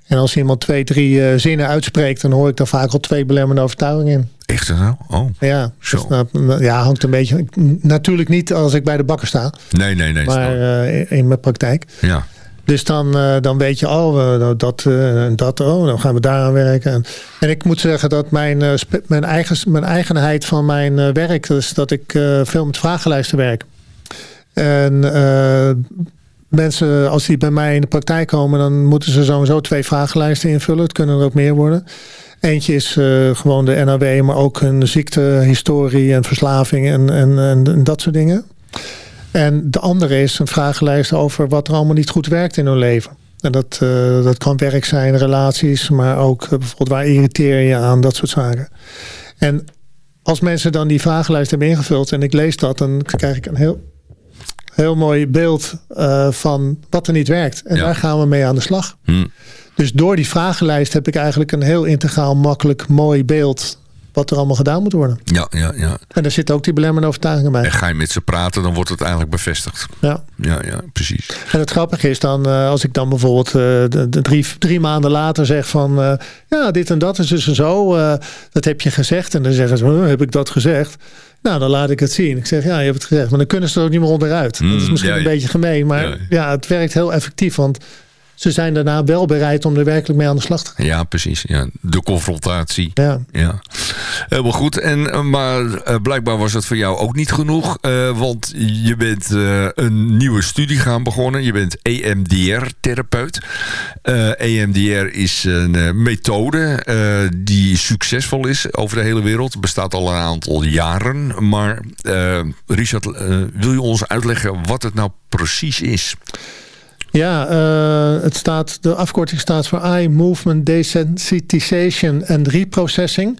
En als iemand twee, drie zinnen uitspreekt, dan hoor ik daar vaak al twee belemmerende overtuigingen in. Echt zo? Oh. Ja, zo. Dus, ja, hangt een beetje. Natuurlijk niet als ik bij de bakker sta. Nee, nee, nee. Maar uh, in mijn praktijk. Ja. Dus dan, uh, dan weet je, oh, uh, dat en dat, oh, dan gaan we daaraan werken. En, en ik moet zeggen dat mijn, mijn, eigen, mijn eigenheid van mijn werk is dat ik veel met vragenlijsten werk. En mensen, als die bij mij in de praktijk komen, dan moeten ze sowieso twee vragenlijsten invullen. Het kunnen er ook meer worden. Eentje is uh, gewoon de NAW, maar ook een ziektehistorie en verslaving en, en, en, en, dat soort dingen. En de andere is een vragenlijst over wat er allemaal niet goed werkt in hun leven. En dat, uh, dat kan werk zijn, relaties, maar ook uh, bijvoorbeeld waar irriteer je aan, dat soort zaken. En als mensen dan die vragenlijst hebben ingevuld en ik lees dat, dan krijg ik een heel, heel mooi beeld van wat er niet werkt. En Ja. daar gaan we mee aan de slag. Hm. Dus door die vragenlijst heb ik eigenlijk een heel integraal, makkelijk, mooi beeld wat er allemaal gedaan moet worden. Ja, ja, ja. En daar zitten ook die belemmerende overtuigingen bij. En ga je met ze praten, dan wordt het eigenlijk bevestigd. Ja. Ja, ja, precies. En het grappige is dan, uh, als ik dan bijvoorbeeld de, de drie, drie maanden later zeg van... Uh, ja, dit en dat is dus en zo, dat heb je gezegd. En dan zeggen ze, heb ik dat gezegd? Nou, dan laat ik het zien. Ik zeg, ja, je hebt het gezegd. Maar dan kunnen ze er ook niet meer onderuit. Mm, dat is misschien ja, een beetje gemeen. Maar ja. ja, het werkt heel effectief. Want ze zijn daarna wel bereid om er werkelijk mee aan de slag te gaan. Ja, precies. Ja. De confrontatie. Ja. ja. Helemaal goed. En, maar uh, blijkbaar was het voor jou ook niet genoeg. Uh, want je bent uh, een nieuwe studie gaan begonnen. Je bent EMDR-therapeut. EMDR is een methode die succesvol is over de hele wereld. Het bestaat al een aantal jaren. Maar Richard, wil je ons uitleggen wat het nou precies is? Ja, uh, het staat, de afkorting staat voor Eye Movement Desensitization and Reprocessing.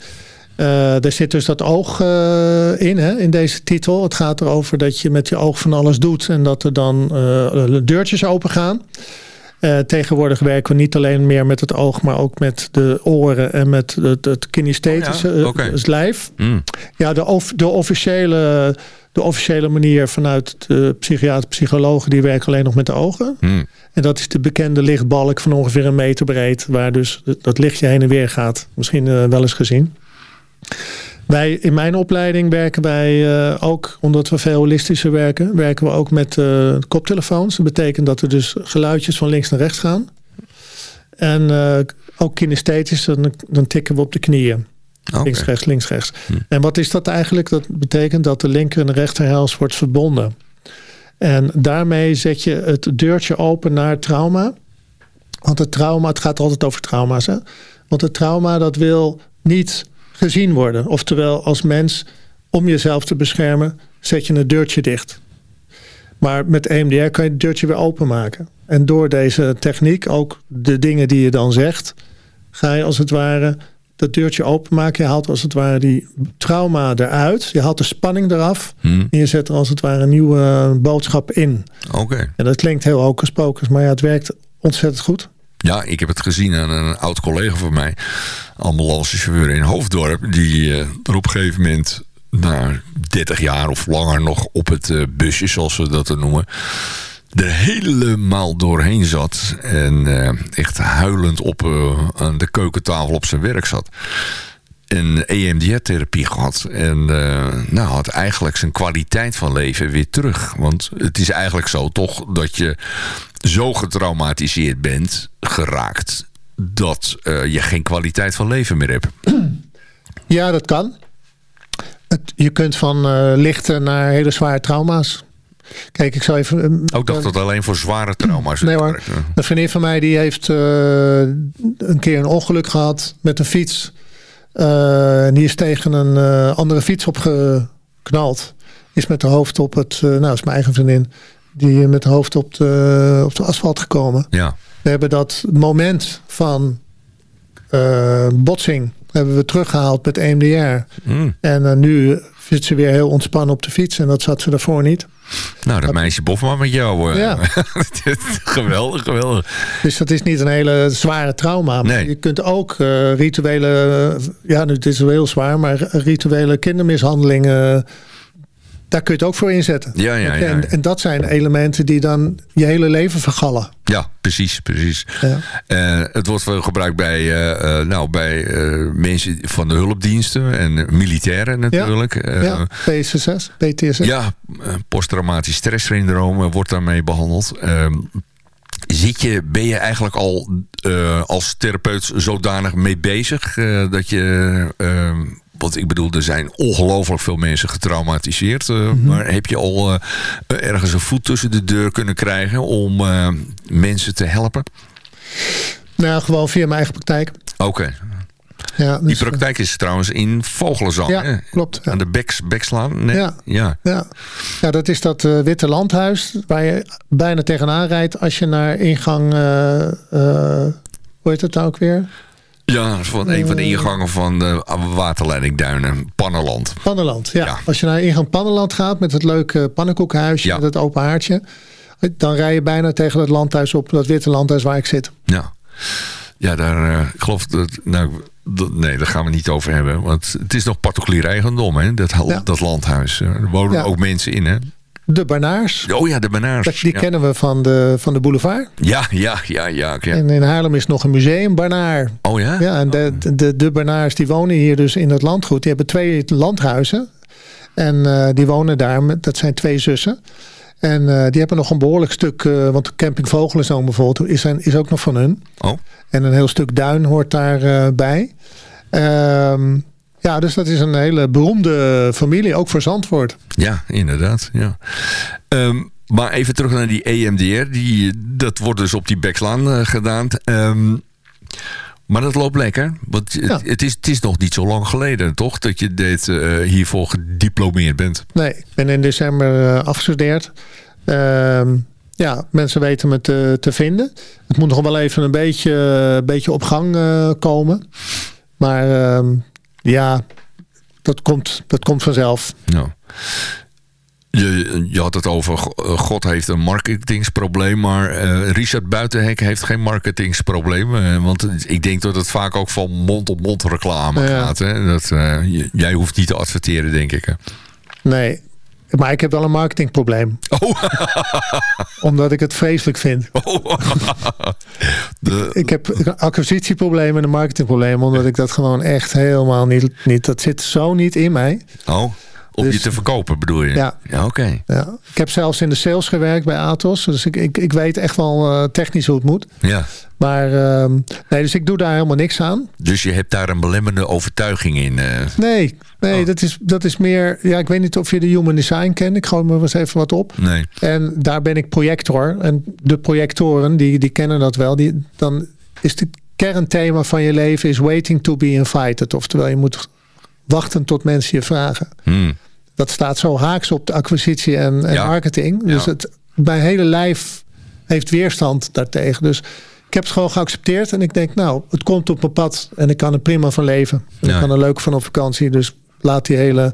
Uh, daar zit dus dat oog uh, in, hè, in deze titel. Het gaat erover dat je met je oog van alles doet en dat er dan deurtjes open gaan. tegenwoordig werken we niet alleen meer met het oog, maar ook met de oren en met het, het kinesthetische oh ja? okay. het lijf. Mm. Ja, de, of, de officiële de officiële manier vanuit de psychiater, psychologen, die werken alleen nog met de ogen. Hmm. En dat is de bekende lichtbalk van ongeveer een meter breed, waar dus dat lichtje heen en weer gaat. Misschien uh, wel eens gezien. Wij, in mijn opleiding werken wij uh, ook, omdat we veel holistischer werken, werken we ook met uh, koptelefoons. Dat betekent dat er dus geluidjes van links naar rechts gaan. En ook kinesthetisch, dan, dan tikken we op de knieën. Okay. Links, rechts, links, rechts. Hm. En wat is dat eigenlijk? Dat betekent dat de linker en de rechterhels wordt verbonden. En daarmee zet je het deurtje open naar trauma. Want het trauma, het gaat altijd over trauma's. Hè? Want het trauma dat wil niet gezien worden. Oftewel, als mens, om jezelf te beschermen, zet je het deurtje dicht. Maar met EMDR kan je het deurtje weer openmaken. En door deze techniek, ook de dingen die je dan zegt, ga je als het ware dat deurtje openmaken. Je haalt als het ware die trauma eruit. Je haalt de spanning eraf. Hmm. En je zet er als het ware een nieuwe boodschap in. Oké. Okay. En dat klinkt heel hocus pocus. Maar ja, het werkt ontzettend goed. Ja, ik heb het gezien aan een oud collega van mij. Ambulancechauffeur in Hoofddorp. Die uh, er op een gegeven moment... na 30 jaar of langer nog op het uh, busje, zoals we dat noemen er helemaal doorheen zat. En uh, echt huilend op uh, aan de keukentafel op zijn werk zat. En EMDR-therapie gehad. En uh, nou, had eigenlijk zijn kwaliteit van leven weer terug. Want het is eigenlijk zo toch dat je zo getraumatiseerd bent, geraakt... dat je geen kwaliteit van leven meer hebt. Ja, dat kan. Het, je kunt van lichte naar hele zware trauma's Kijk, ik zou even... Ook oh, dacht dat alleen voor zware trauma's Nee hoor. Een vriendin van mij die heeft uh, een keer een ongeluk gehad met een fiets. Uh, en die is tegen een uh, andere fiets opgeknald. Is met de hoofd op het... nou, is mijn eigen vriendin. Die met de hoofd op de, op de asfalt gekomen. Ja. We hebben dat moment van botsing hebben we teruggehaald met EMDR. Mm. En nu zit ze weer heel ontspannen op de fiets. En dat zat ze daarvoor niet. Nou, dat meisje Bofma met jou. Uh, ja. geweldig, geweldig. Dus dat is niet een hele zware trauma. Maar nee. je kunt ook uh, rituele... Ja, nu het is wel heel zwaar. Maar rituele kindermishandelingen... Daar kun je het ook voor inzetten. Ja, ja, ja. En, en dat zijn elementen die dan je hele leven vergallen. Ja, precies, precies. Ja. Uh, het wordt veel gebruikt bij, uh, uh, nou, bij mensen van de hulpdiensten en militairen natuurlijk. Ja, ja. PSSS, PTSS. Ja, posttraumatisch stresssyndroom wordt daarmee behandeld. Ehm, zit je, ben je eigenlijk al als therapeut zodanig mee bezig dat je want ik bedoel, er zijn ongelooflijk veel mensen getraumatiseerd. Mm -hmm. Maar heb je al uh, ergens een voet tussen de deur kunnen krijgen om uh, mensen te helpen? Nou, gewoon via mijn eigen praktijk. Oké. Okay. Ja, dus, Die praktijk is trouwens in Vogelenzang. Ja, hè? klopt. Ja. Aan de beks, Bekslaan? Nee. Ja. Ja. Ja. ja, dat is dat witte landhuis waar je bijna tegenaan rijdt als je naar ingang... hoe heet het nou ook weer? Ja, van een van de ingangen van de waterleidingduinen, Pannenland. Pannenland, ja. Ja. Als je naar ingang Pannenland gaat met het leuke pannenkoekhuisje, Ja. met het open haartje, dan rij je bijna tegen het landhuis op, dat witte landhuis waar ik zit. Ja, ja daar, eh, ik geloof dat, nou, nee, daar gaan we niet over hebben. Want het is nog particulier eigendom, hè? Dat, dat landhuis. Er wonen ook mensen in, hè? De Barnaars. Oh ja, de Barnaars. Die kennen we van de, van de boulevard. Ja, ja, ja, ja, En in Haarlem is nog een museum, Barnaar. Oh ja? Ja, en de, de, de Barnaars die wonen hier dus in het landgoed. Die hebben twee landhuizen. En uh, die wonen daar, met, dat zijn twee zussen. En uh, die hebben nog een behoorlijk stuk, uh, want Camping Vogelenzoom bijvoorbeeld is, is ook nog van hun. Oh. En een heel stuk duin hoort daarbij. bij. Ehm, ja, dus dat is een hele beroemde familie, ook voor Zandvoort. Ja, inderdaad. Ja. Um, maar even terug naar die EMDR. Die, dat wordt dus op die Bekslaan uh, gedaan. Um, maar dat loopt lekker. Want het, het, is, het is nog niet zo lang geleden, toch? Dat je dit, uh, hiervoor gediplomeerd bent. Nee, ik ben in december uh, afgestudeerd. Ehm, ja, mensen weten me te, te vinden. Het moet nog wel even een beetje, een beetje op gang komen. Maar ja, dat komt, dat komt vanzelf. Ja. Je, je had het over eh, God heeft een marketingsprobleem, maar uh, Richard Buitenhek heeft geen marketingsprobleem. Uh, want ik denk dat het vaak ook van mond-op-mond reclame gaat. Hè? Dat, jij hoeft niet te adverteren, denk ik. Hè? Nee, maar ik heb wel een marketingprobleem. Oh. Omdat ik het vreselijk vind. Oh. De... Ik heb een acquisitieprobleem en een marketingprobleem. Omdat ik dat gewoon echt helemaal niet... niet dat zit zo niet in mij. Oh. Om dus, je te verkopen bedoel je? Ja. ja Oké. Ja. Ik heb zelfs in de sales gewerkt bij Atos. Dus ik, ik, ik weet echt wel uh, technisch hoe het moet. Ja. Maar uh, nee, dus ik doe daar helemaal niks aan. Dus je hebt daar een belemmerende overtuiging in? Uh... Nee, nee oh. dat, is, dat is meer... Ja, ik weet niet of je de Human Design kent. Ik gooi me eens even wat op. Nee. En daar ben ik projector. En de projectoren, die, die kennen dat wel. Die, dan is het kernthema van je leven is waiting to be invited. Oftewel, je moet wachten tot mensen je vragen. Hmm dat staat zo haaks op de acquisitie en, en marketing. Dus het, mijn hele lijf heeft weerstand daartegen. Dus ik heb het gewoon geaccepteerd. En ik denk, nou, het komt op mijn pad. En ik kan er prima van leven. En ik kan er leuk van op vakantie. Dus laat die hele,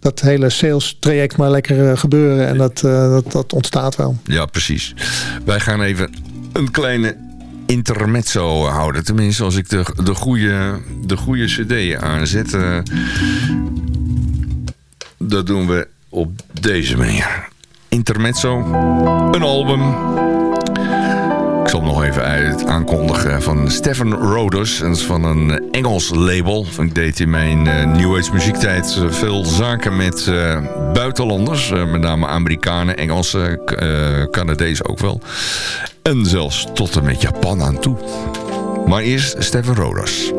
dat hele sales traject maar lekker uh, gebeuren. En dat, uh, dat, dat ontstaat wel. Ja, precies. Wij gaan even een kleine intermezzo houden. Tenminste, als ik de, de, goede, de goede cd aanzet... Uh, dat doen we op deze manier. Intermezzo, een album. Zal nog even uit aankondigen van Stefan Roders. Dat is van een Engels label. Ik deed in mijn uh, New Age muziektijd eh, veel zaken met uh, buitenlanders. Met name Amerikanen, Engelsen, Canadezen ook wel. En zelfs tot en met Japan aan toe. Maar eerst Stefan Roders.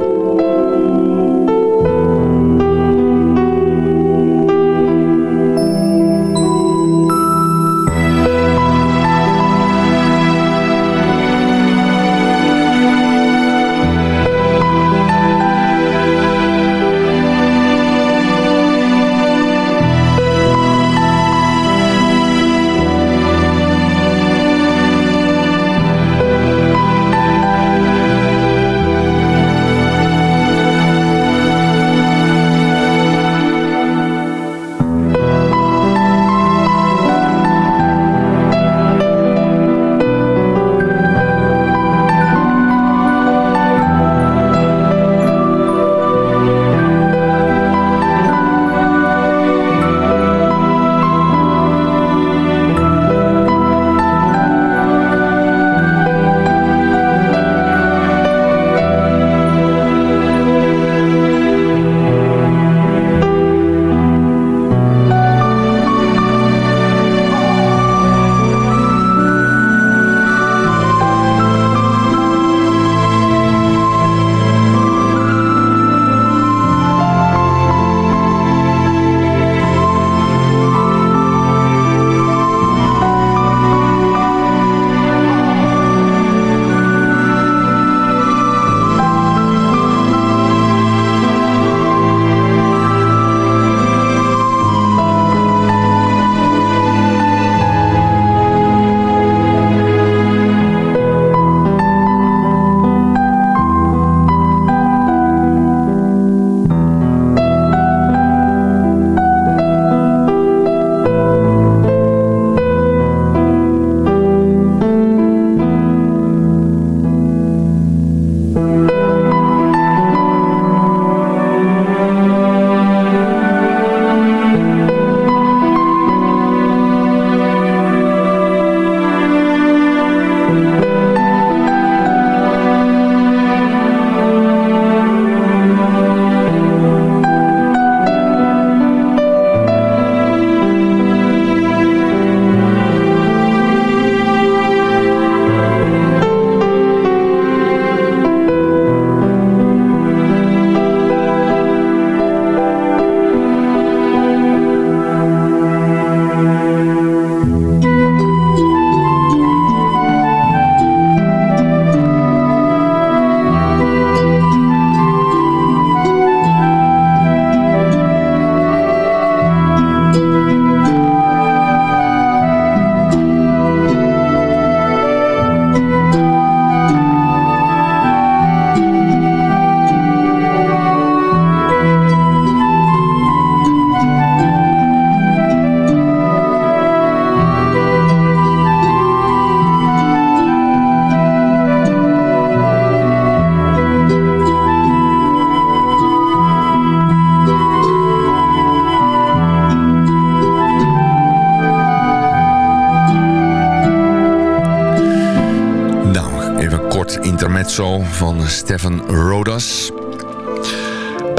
Stefan Rodas.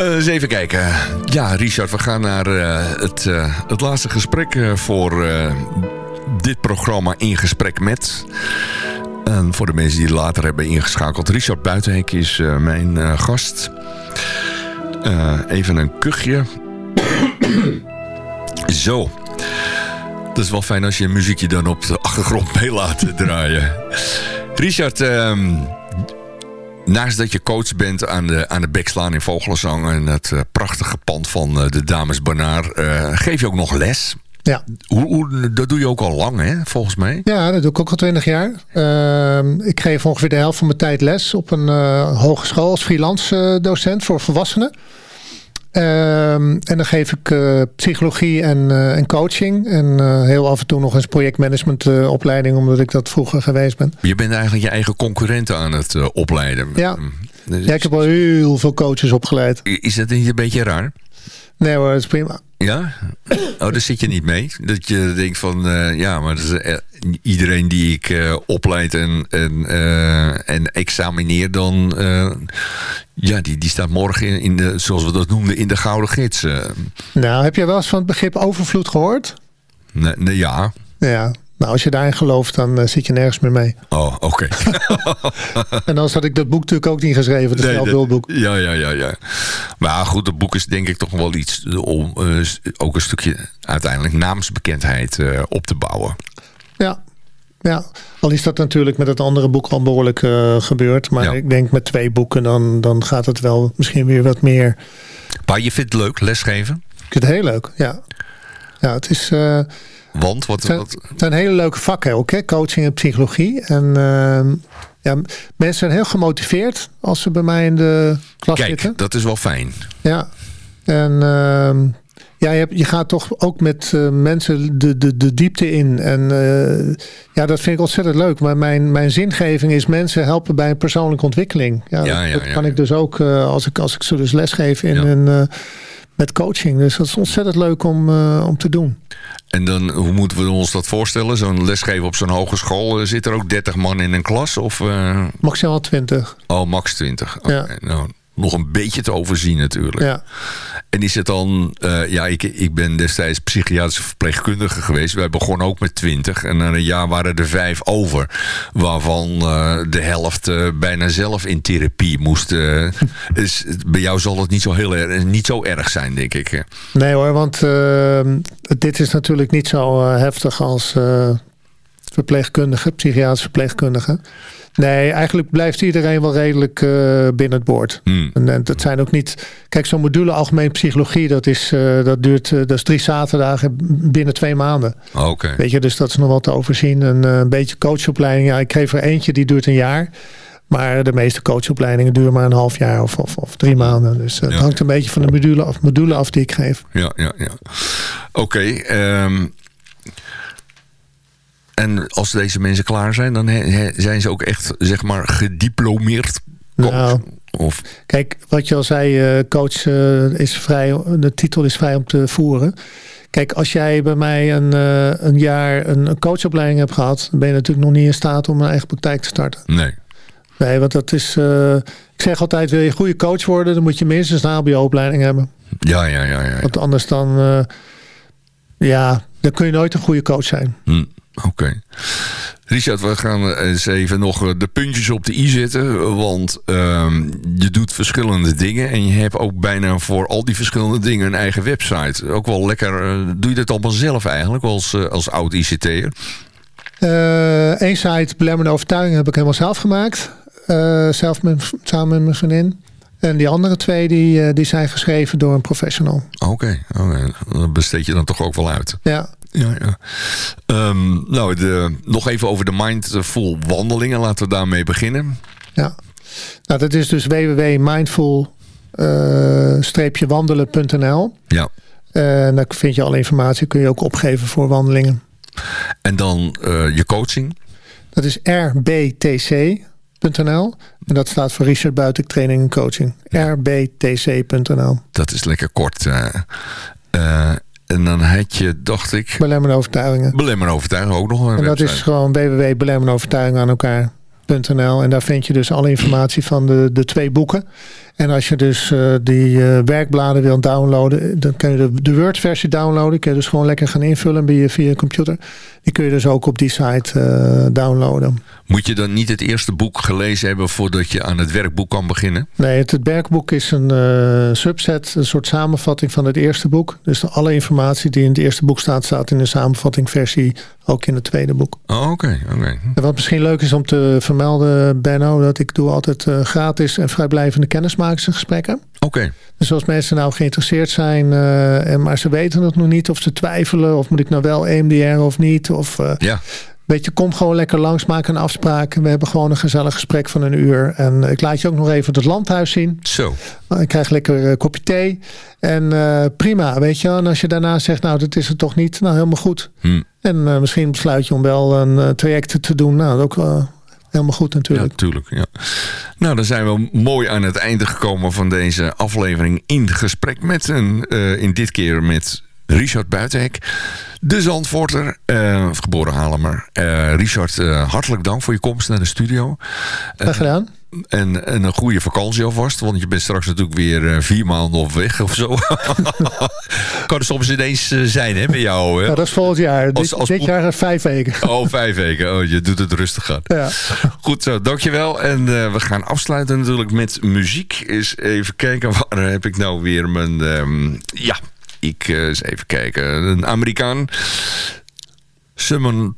Uh, eens even kijken. Ja, Richard, we gaan naar uh, het, uh, het laatste gesprek voor dit programma In Gesprek Met. En voor de mensen die later hebben ingeschakeld. Richard Buitenhek is mijn gast. even een kuchje. Zo. Dat is wel fijn als je een muziekje dan op de achtergrond mee laat draaien. Richard, um, naast dat je coach bent aan de, aan de Bekslaan in Vogelenzang... en het uh, prachtige pand van uh, de Dames Banaar, uh, geef je ook nog les. Ja. Hoe, hoe, dat doe je ook al lang, hè, volgens mij? Ja, dat doe ik ook al twintig jaar. Ehm, ik geef ongeveer de helft van mijn tijd les op een hogeschool als freelance docent voor volwassenen. Ehm, en dan geef ik uh, psychologie en, uh, en coaching. En uh, heel af en toe nog eens projectmanagement opleiding. Omdat ik dat vroeger geweest ben. Je bent eigenlijk je eigen concurrent aan het opleiden. Ja. Dus ja, ik heb al heel veel coaches opgeleid. Is dat niet een beetje raar? Nee hoor, dat is prima. Ja? Oh, daar zit je niet mee? Dat je denkt van, uh, ja, maar is, uh, iedereen die ik uh, opleid en, en, en examineer dan... ja, die, die staat morgen in, in, de, zoals we dat noemden, in de gouden gids. Nou, heb je wel eens van het begrip overvloed gehoord? Nee, nee ja. Ja, nou, als je daarin gelooft, dan uh, zit je nergens meer mee. Oh, oké. Okay. en dan had ik dat boek natuurlijk ook niet geschreven, het nee, boek. Ja, ja, ja, ja. Maar goed, het boek is denk ik toch wel iets om uh, ook een stukje uiteindelijk naamsbekendheid uh, op te bouwen. Ja, ja. Al is dat natuurlijk met het andere boek al behoorlijk gebeurd. Maar ja. ik denk met twee boeken, dan, dan gaat het wel misschien weer wat meer. Maar je vindt het leuk, lesgeven? Ik vind het heel leuk, ja. Ja, het is... Want? Wat, het, zijn, het zijn hele leuke vakken ook, hè? coaching en psychologie. En uh, ja, mensen zijn heel gemotiveerd als ze bij mij in de klas Kijk, zitten. dat is wel fijn. Ja, en uh, ja, je, hebt, je, gaat toch ook met uh, mensen de, de, de diepte in. En uh, ja, dat vind ik ontzettend leuk. Maar mijn, mijn zingeving is mensen helpen bij een persoonlijke ontwikkeling. Ja, ja, ja dat ja, kan ik dus ook uh, als ik, als ik zo dus lesgeef in een, met coaching. Dus dat is ontzettend leuk om, om te doen. En dan, hoe moeten we ons dat voorstellen? Zo'n lesgeven op zo'n hogeschool, uh, zit er ook 30 man in een klas? Of, uh... Maximaal 20. Oh, max 20. Okay. Ja. Nou, nog een beetje te overzien natuurlijk. Ja. En is het dan... Uh, ja, ik, ik ben destijds psychiatrische verpleegkundige geweest. Wij begonnen ook met twintig. En na een jaar waren er vijf over. Waarvan uh, de helft uh, bijna zelf in therapie moest. dus bij jou zal het niet zo, heel erg, niet zo erg zijn, denk ik. Nee hoor, want ehm, dit is natuurlijk niet zo heftig als verpleegkundige, psychiatrische verpleegkundige. Nee, eigenlijk blijft iedereen wel redelijk uh, binnen het boord. Hmm. En, en, dat zijn ook niet... Kijk, zo'n module algemeen psychologie, dat, is, uh, dat duurt uh, dat is drie zaterdagen binnen twee maanden. Oké. Okay. Weet je, dus dat is nog wat te overzien. Een, een beetje coachopleiding. Ja, ik kreeg er eentje, die duurt een jaar. Maar de meeste coachopleidingen duren maar een half jaar of, of, of drie maanden. Dus het ja. hangt een beetje van de module af, module af die ik geef. Ja, ja, ja. Oké, okay, um... En als deze mensen klaar zijn, dan zijn ze ook echt, zeg maar, gediplomeerd coach? Nou, of? Kijk, wat je al zei, coach uh, is vrij, de titel is vrij om te voeren. Kijk, als jij bij mij een, uh, een jaar een coachopleiding hebt gehad... dan ben je natuurlijk nog niet in staat om een eigen praktijk te starten. Nee. Nee, want dat is... Uh, ik zeg altijd, wil je goede coach worden... dan moet je minstens een HBO-opleiding hebben. Ja, ja, ja. ja, ja. Want anders dan... ja, dan kun je nooit een goede coach zijn. Hm. Oké. Okay. Richard, we gaan eens even nog de puntjes op de i zetten. Want um, je doet verschillende dingen. En je hebt ook bijna voor al die verschillende dingen een eigen website. Ook wel lekker. Uh, doe je dat allemaal zelf eigenlijk als, als oud ICT'er? Eén uh, site, Belemmerende Overtuiging, heb ik helemaal zelf gemaakt. zelf met, samen met mijn vriendin. En die andere twee die, die zijn geschreven door een professional. Oké, okay, okay. dat besteed je dan toch ook wel uit. Ja, ja, ja. Um, nou, de, nog even over de mindful wandelingen. Laten we daarmee beginnen. Ja, nou, dat is dus www.mindful-wandelen.nl. Ja. En daar vind je alle informatie. Kun je ook opgeven voor wandelingen. En dan uh, je coaching? Dat is rbtc.nl. En dat staat voor Richard Buitek Training en Coaching. Rbtc.nl. Dat is lekker kort. Uh, uh, en dan had je, dacht ik... Belemmerende overtuigingen. Belemmerende overtuigingen ook nog een En dat is gewoon www.belemmerende overtuigingen aan elkaar. www.richardbuitenhek.nl. En daar vind je dus alle informatie van de, de twee boeken. En als je dus uh, die uh, werkbladen wil downloaden, dan kun je de, de Word-versie downloaden. Kun je dus gewoon lekker gaan invullen via, via je computer. Die kun je dus ook op die site uh, downloaden. Moet je dan niet het eerste boek gelezen hebben voordat je aan het werkboek kan beginnen? Nee, het, het werkboek is een subset, een soort samenvatting van het eerste boek. Dus alle informatie die in het eerste boek staat, staat in de samenvattingversie ook in het tweede boek. Oh, oké. Okay, okay. En wat misschien leuk is om te vermelden, Benno, dat ik doe altijd gratis en vrijblijvende kennismakingsgesprekken. Oké. Okay. Dus als mensen nou geïnteresseerd zijn, uh, en, maar ze weten het nog niet of ze twijfelen of moet ik nou wel EMDR of niet. Of, uh, ja. Weet je, kom gewoon lekker langs, maak een afspraak. We hebben gewoon een gezellig gesprek van een uur. En ik laat je ook nog even het landhuis zien. Zo. Ik krijg lekker een kopje thee. En uh, prima, weet je. En als je daarna zegt, nou, dat is het toch niet. Nou, helemaal goed. Hm. En uh, misschien besluit je om wel een uh, traject te doen. Nou, ook helemaal goed natuurlijk. Ja, natuurlijk. Ja. Nou, dan zijn we mooi aan het einde gekomen van deze aflevering in gesprek met een, uh, in dit keer met Richard Buitenhek. De Zandvoorter, uh, geboren Halemer. Uh, Richard, hartelijk dank voor je komst naar de studio. Graag gedaan. En, en een goede vakantie alvast. Want je bent straks natuurlijk weer uh, vier maanden op weg of zo. kan er soms ineens uh, zijn hè, bij jou. Hè? Ja, dat is volgend jaar. Als, als... Dit, jaar vijf weken. Oh, vijf weken. Oh, je doet het rustig aan. Ja. Goed zo, dankjewel. En uh, we gaan afsluiten natuurlijk met muziek. Eens even kijken, waar heb ik nou weer mijn... Um, ja, ik eens even kijken. Een Amerikaan. Summon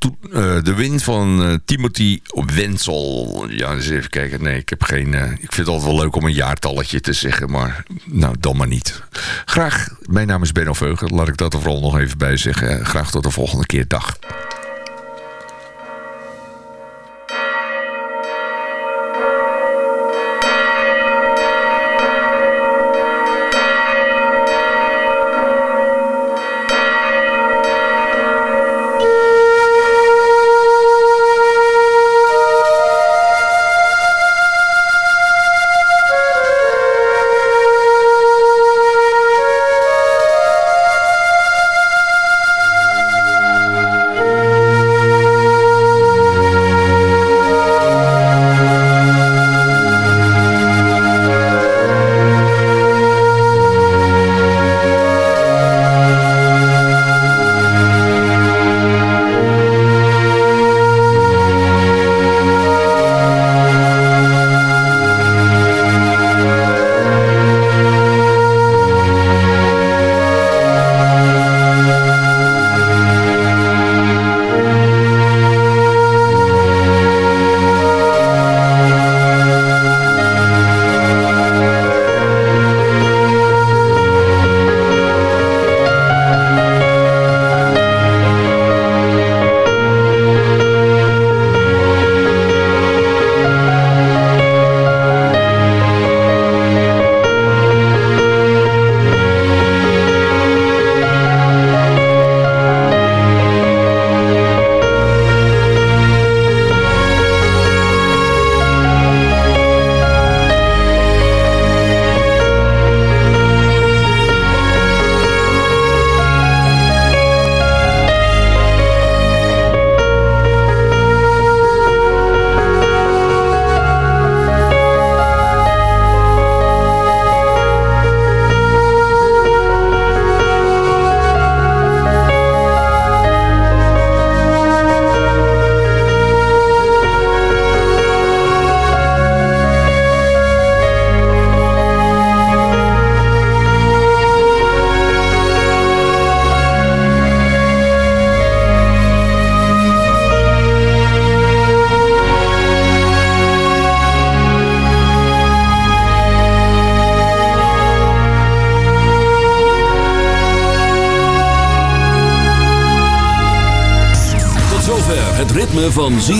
de Wind van uh, Timothy Wenzel. Ja, eens even kijken. Nee, ik heb geen... Uh, ik vind het altijd wel leuk om een jaartalletje te zeggen. Maar nou, dan maar niet. Graag. Mijn naam is Benno Veugen. Laat ik dat er vooral nog even bij zeggen. Graag tot de volgende keer. Dag.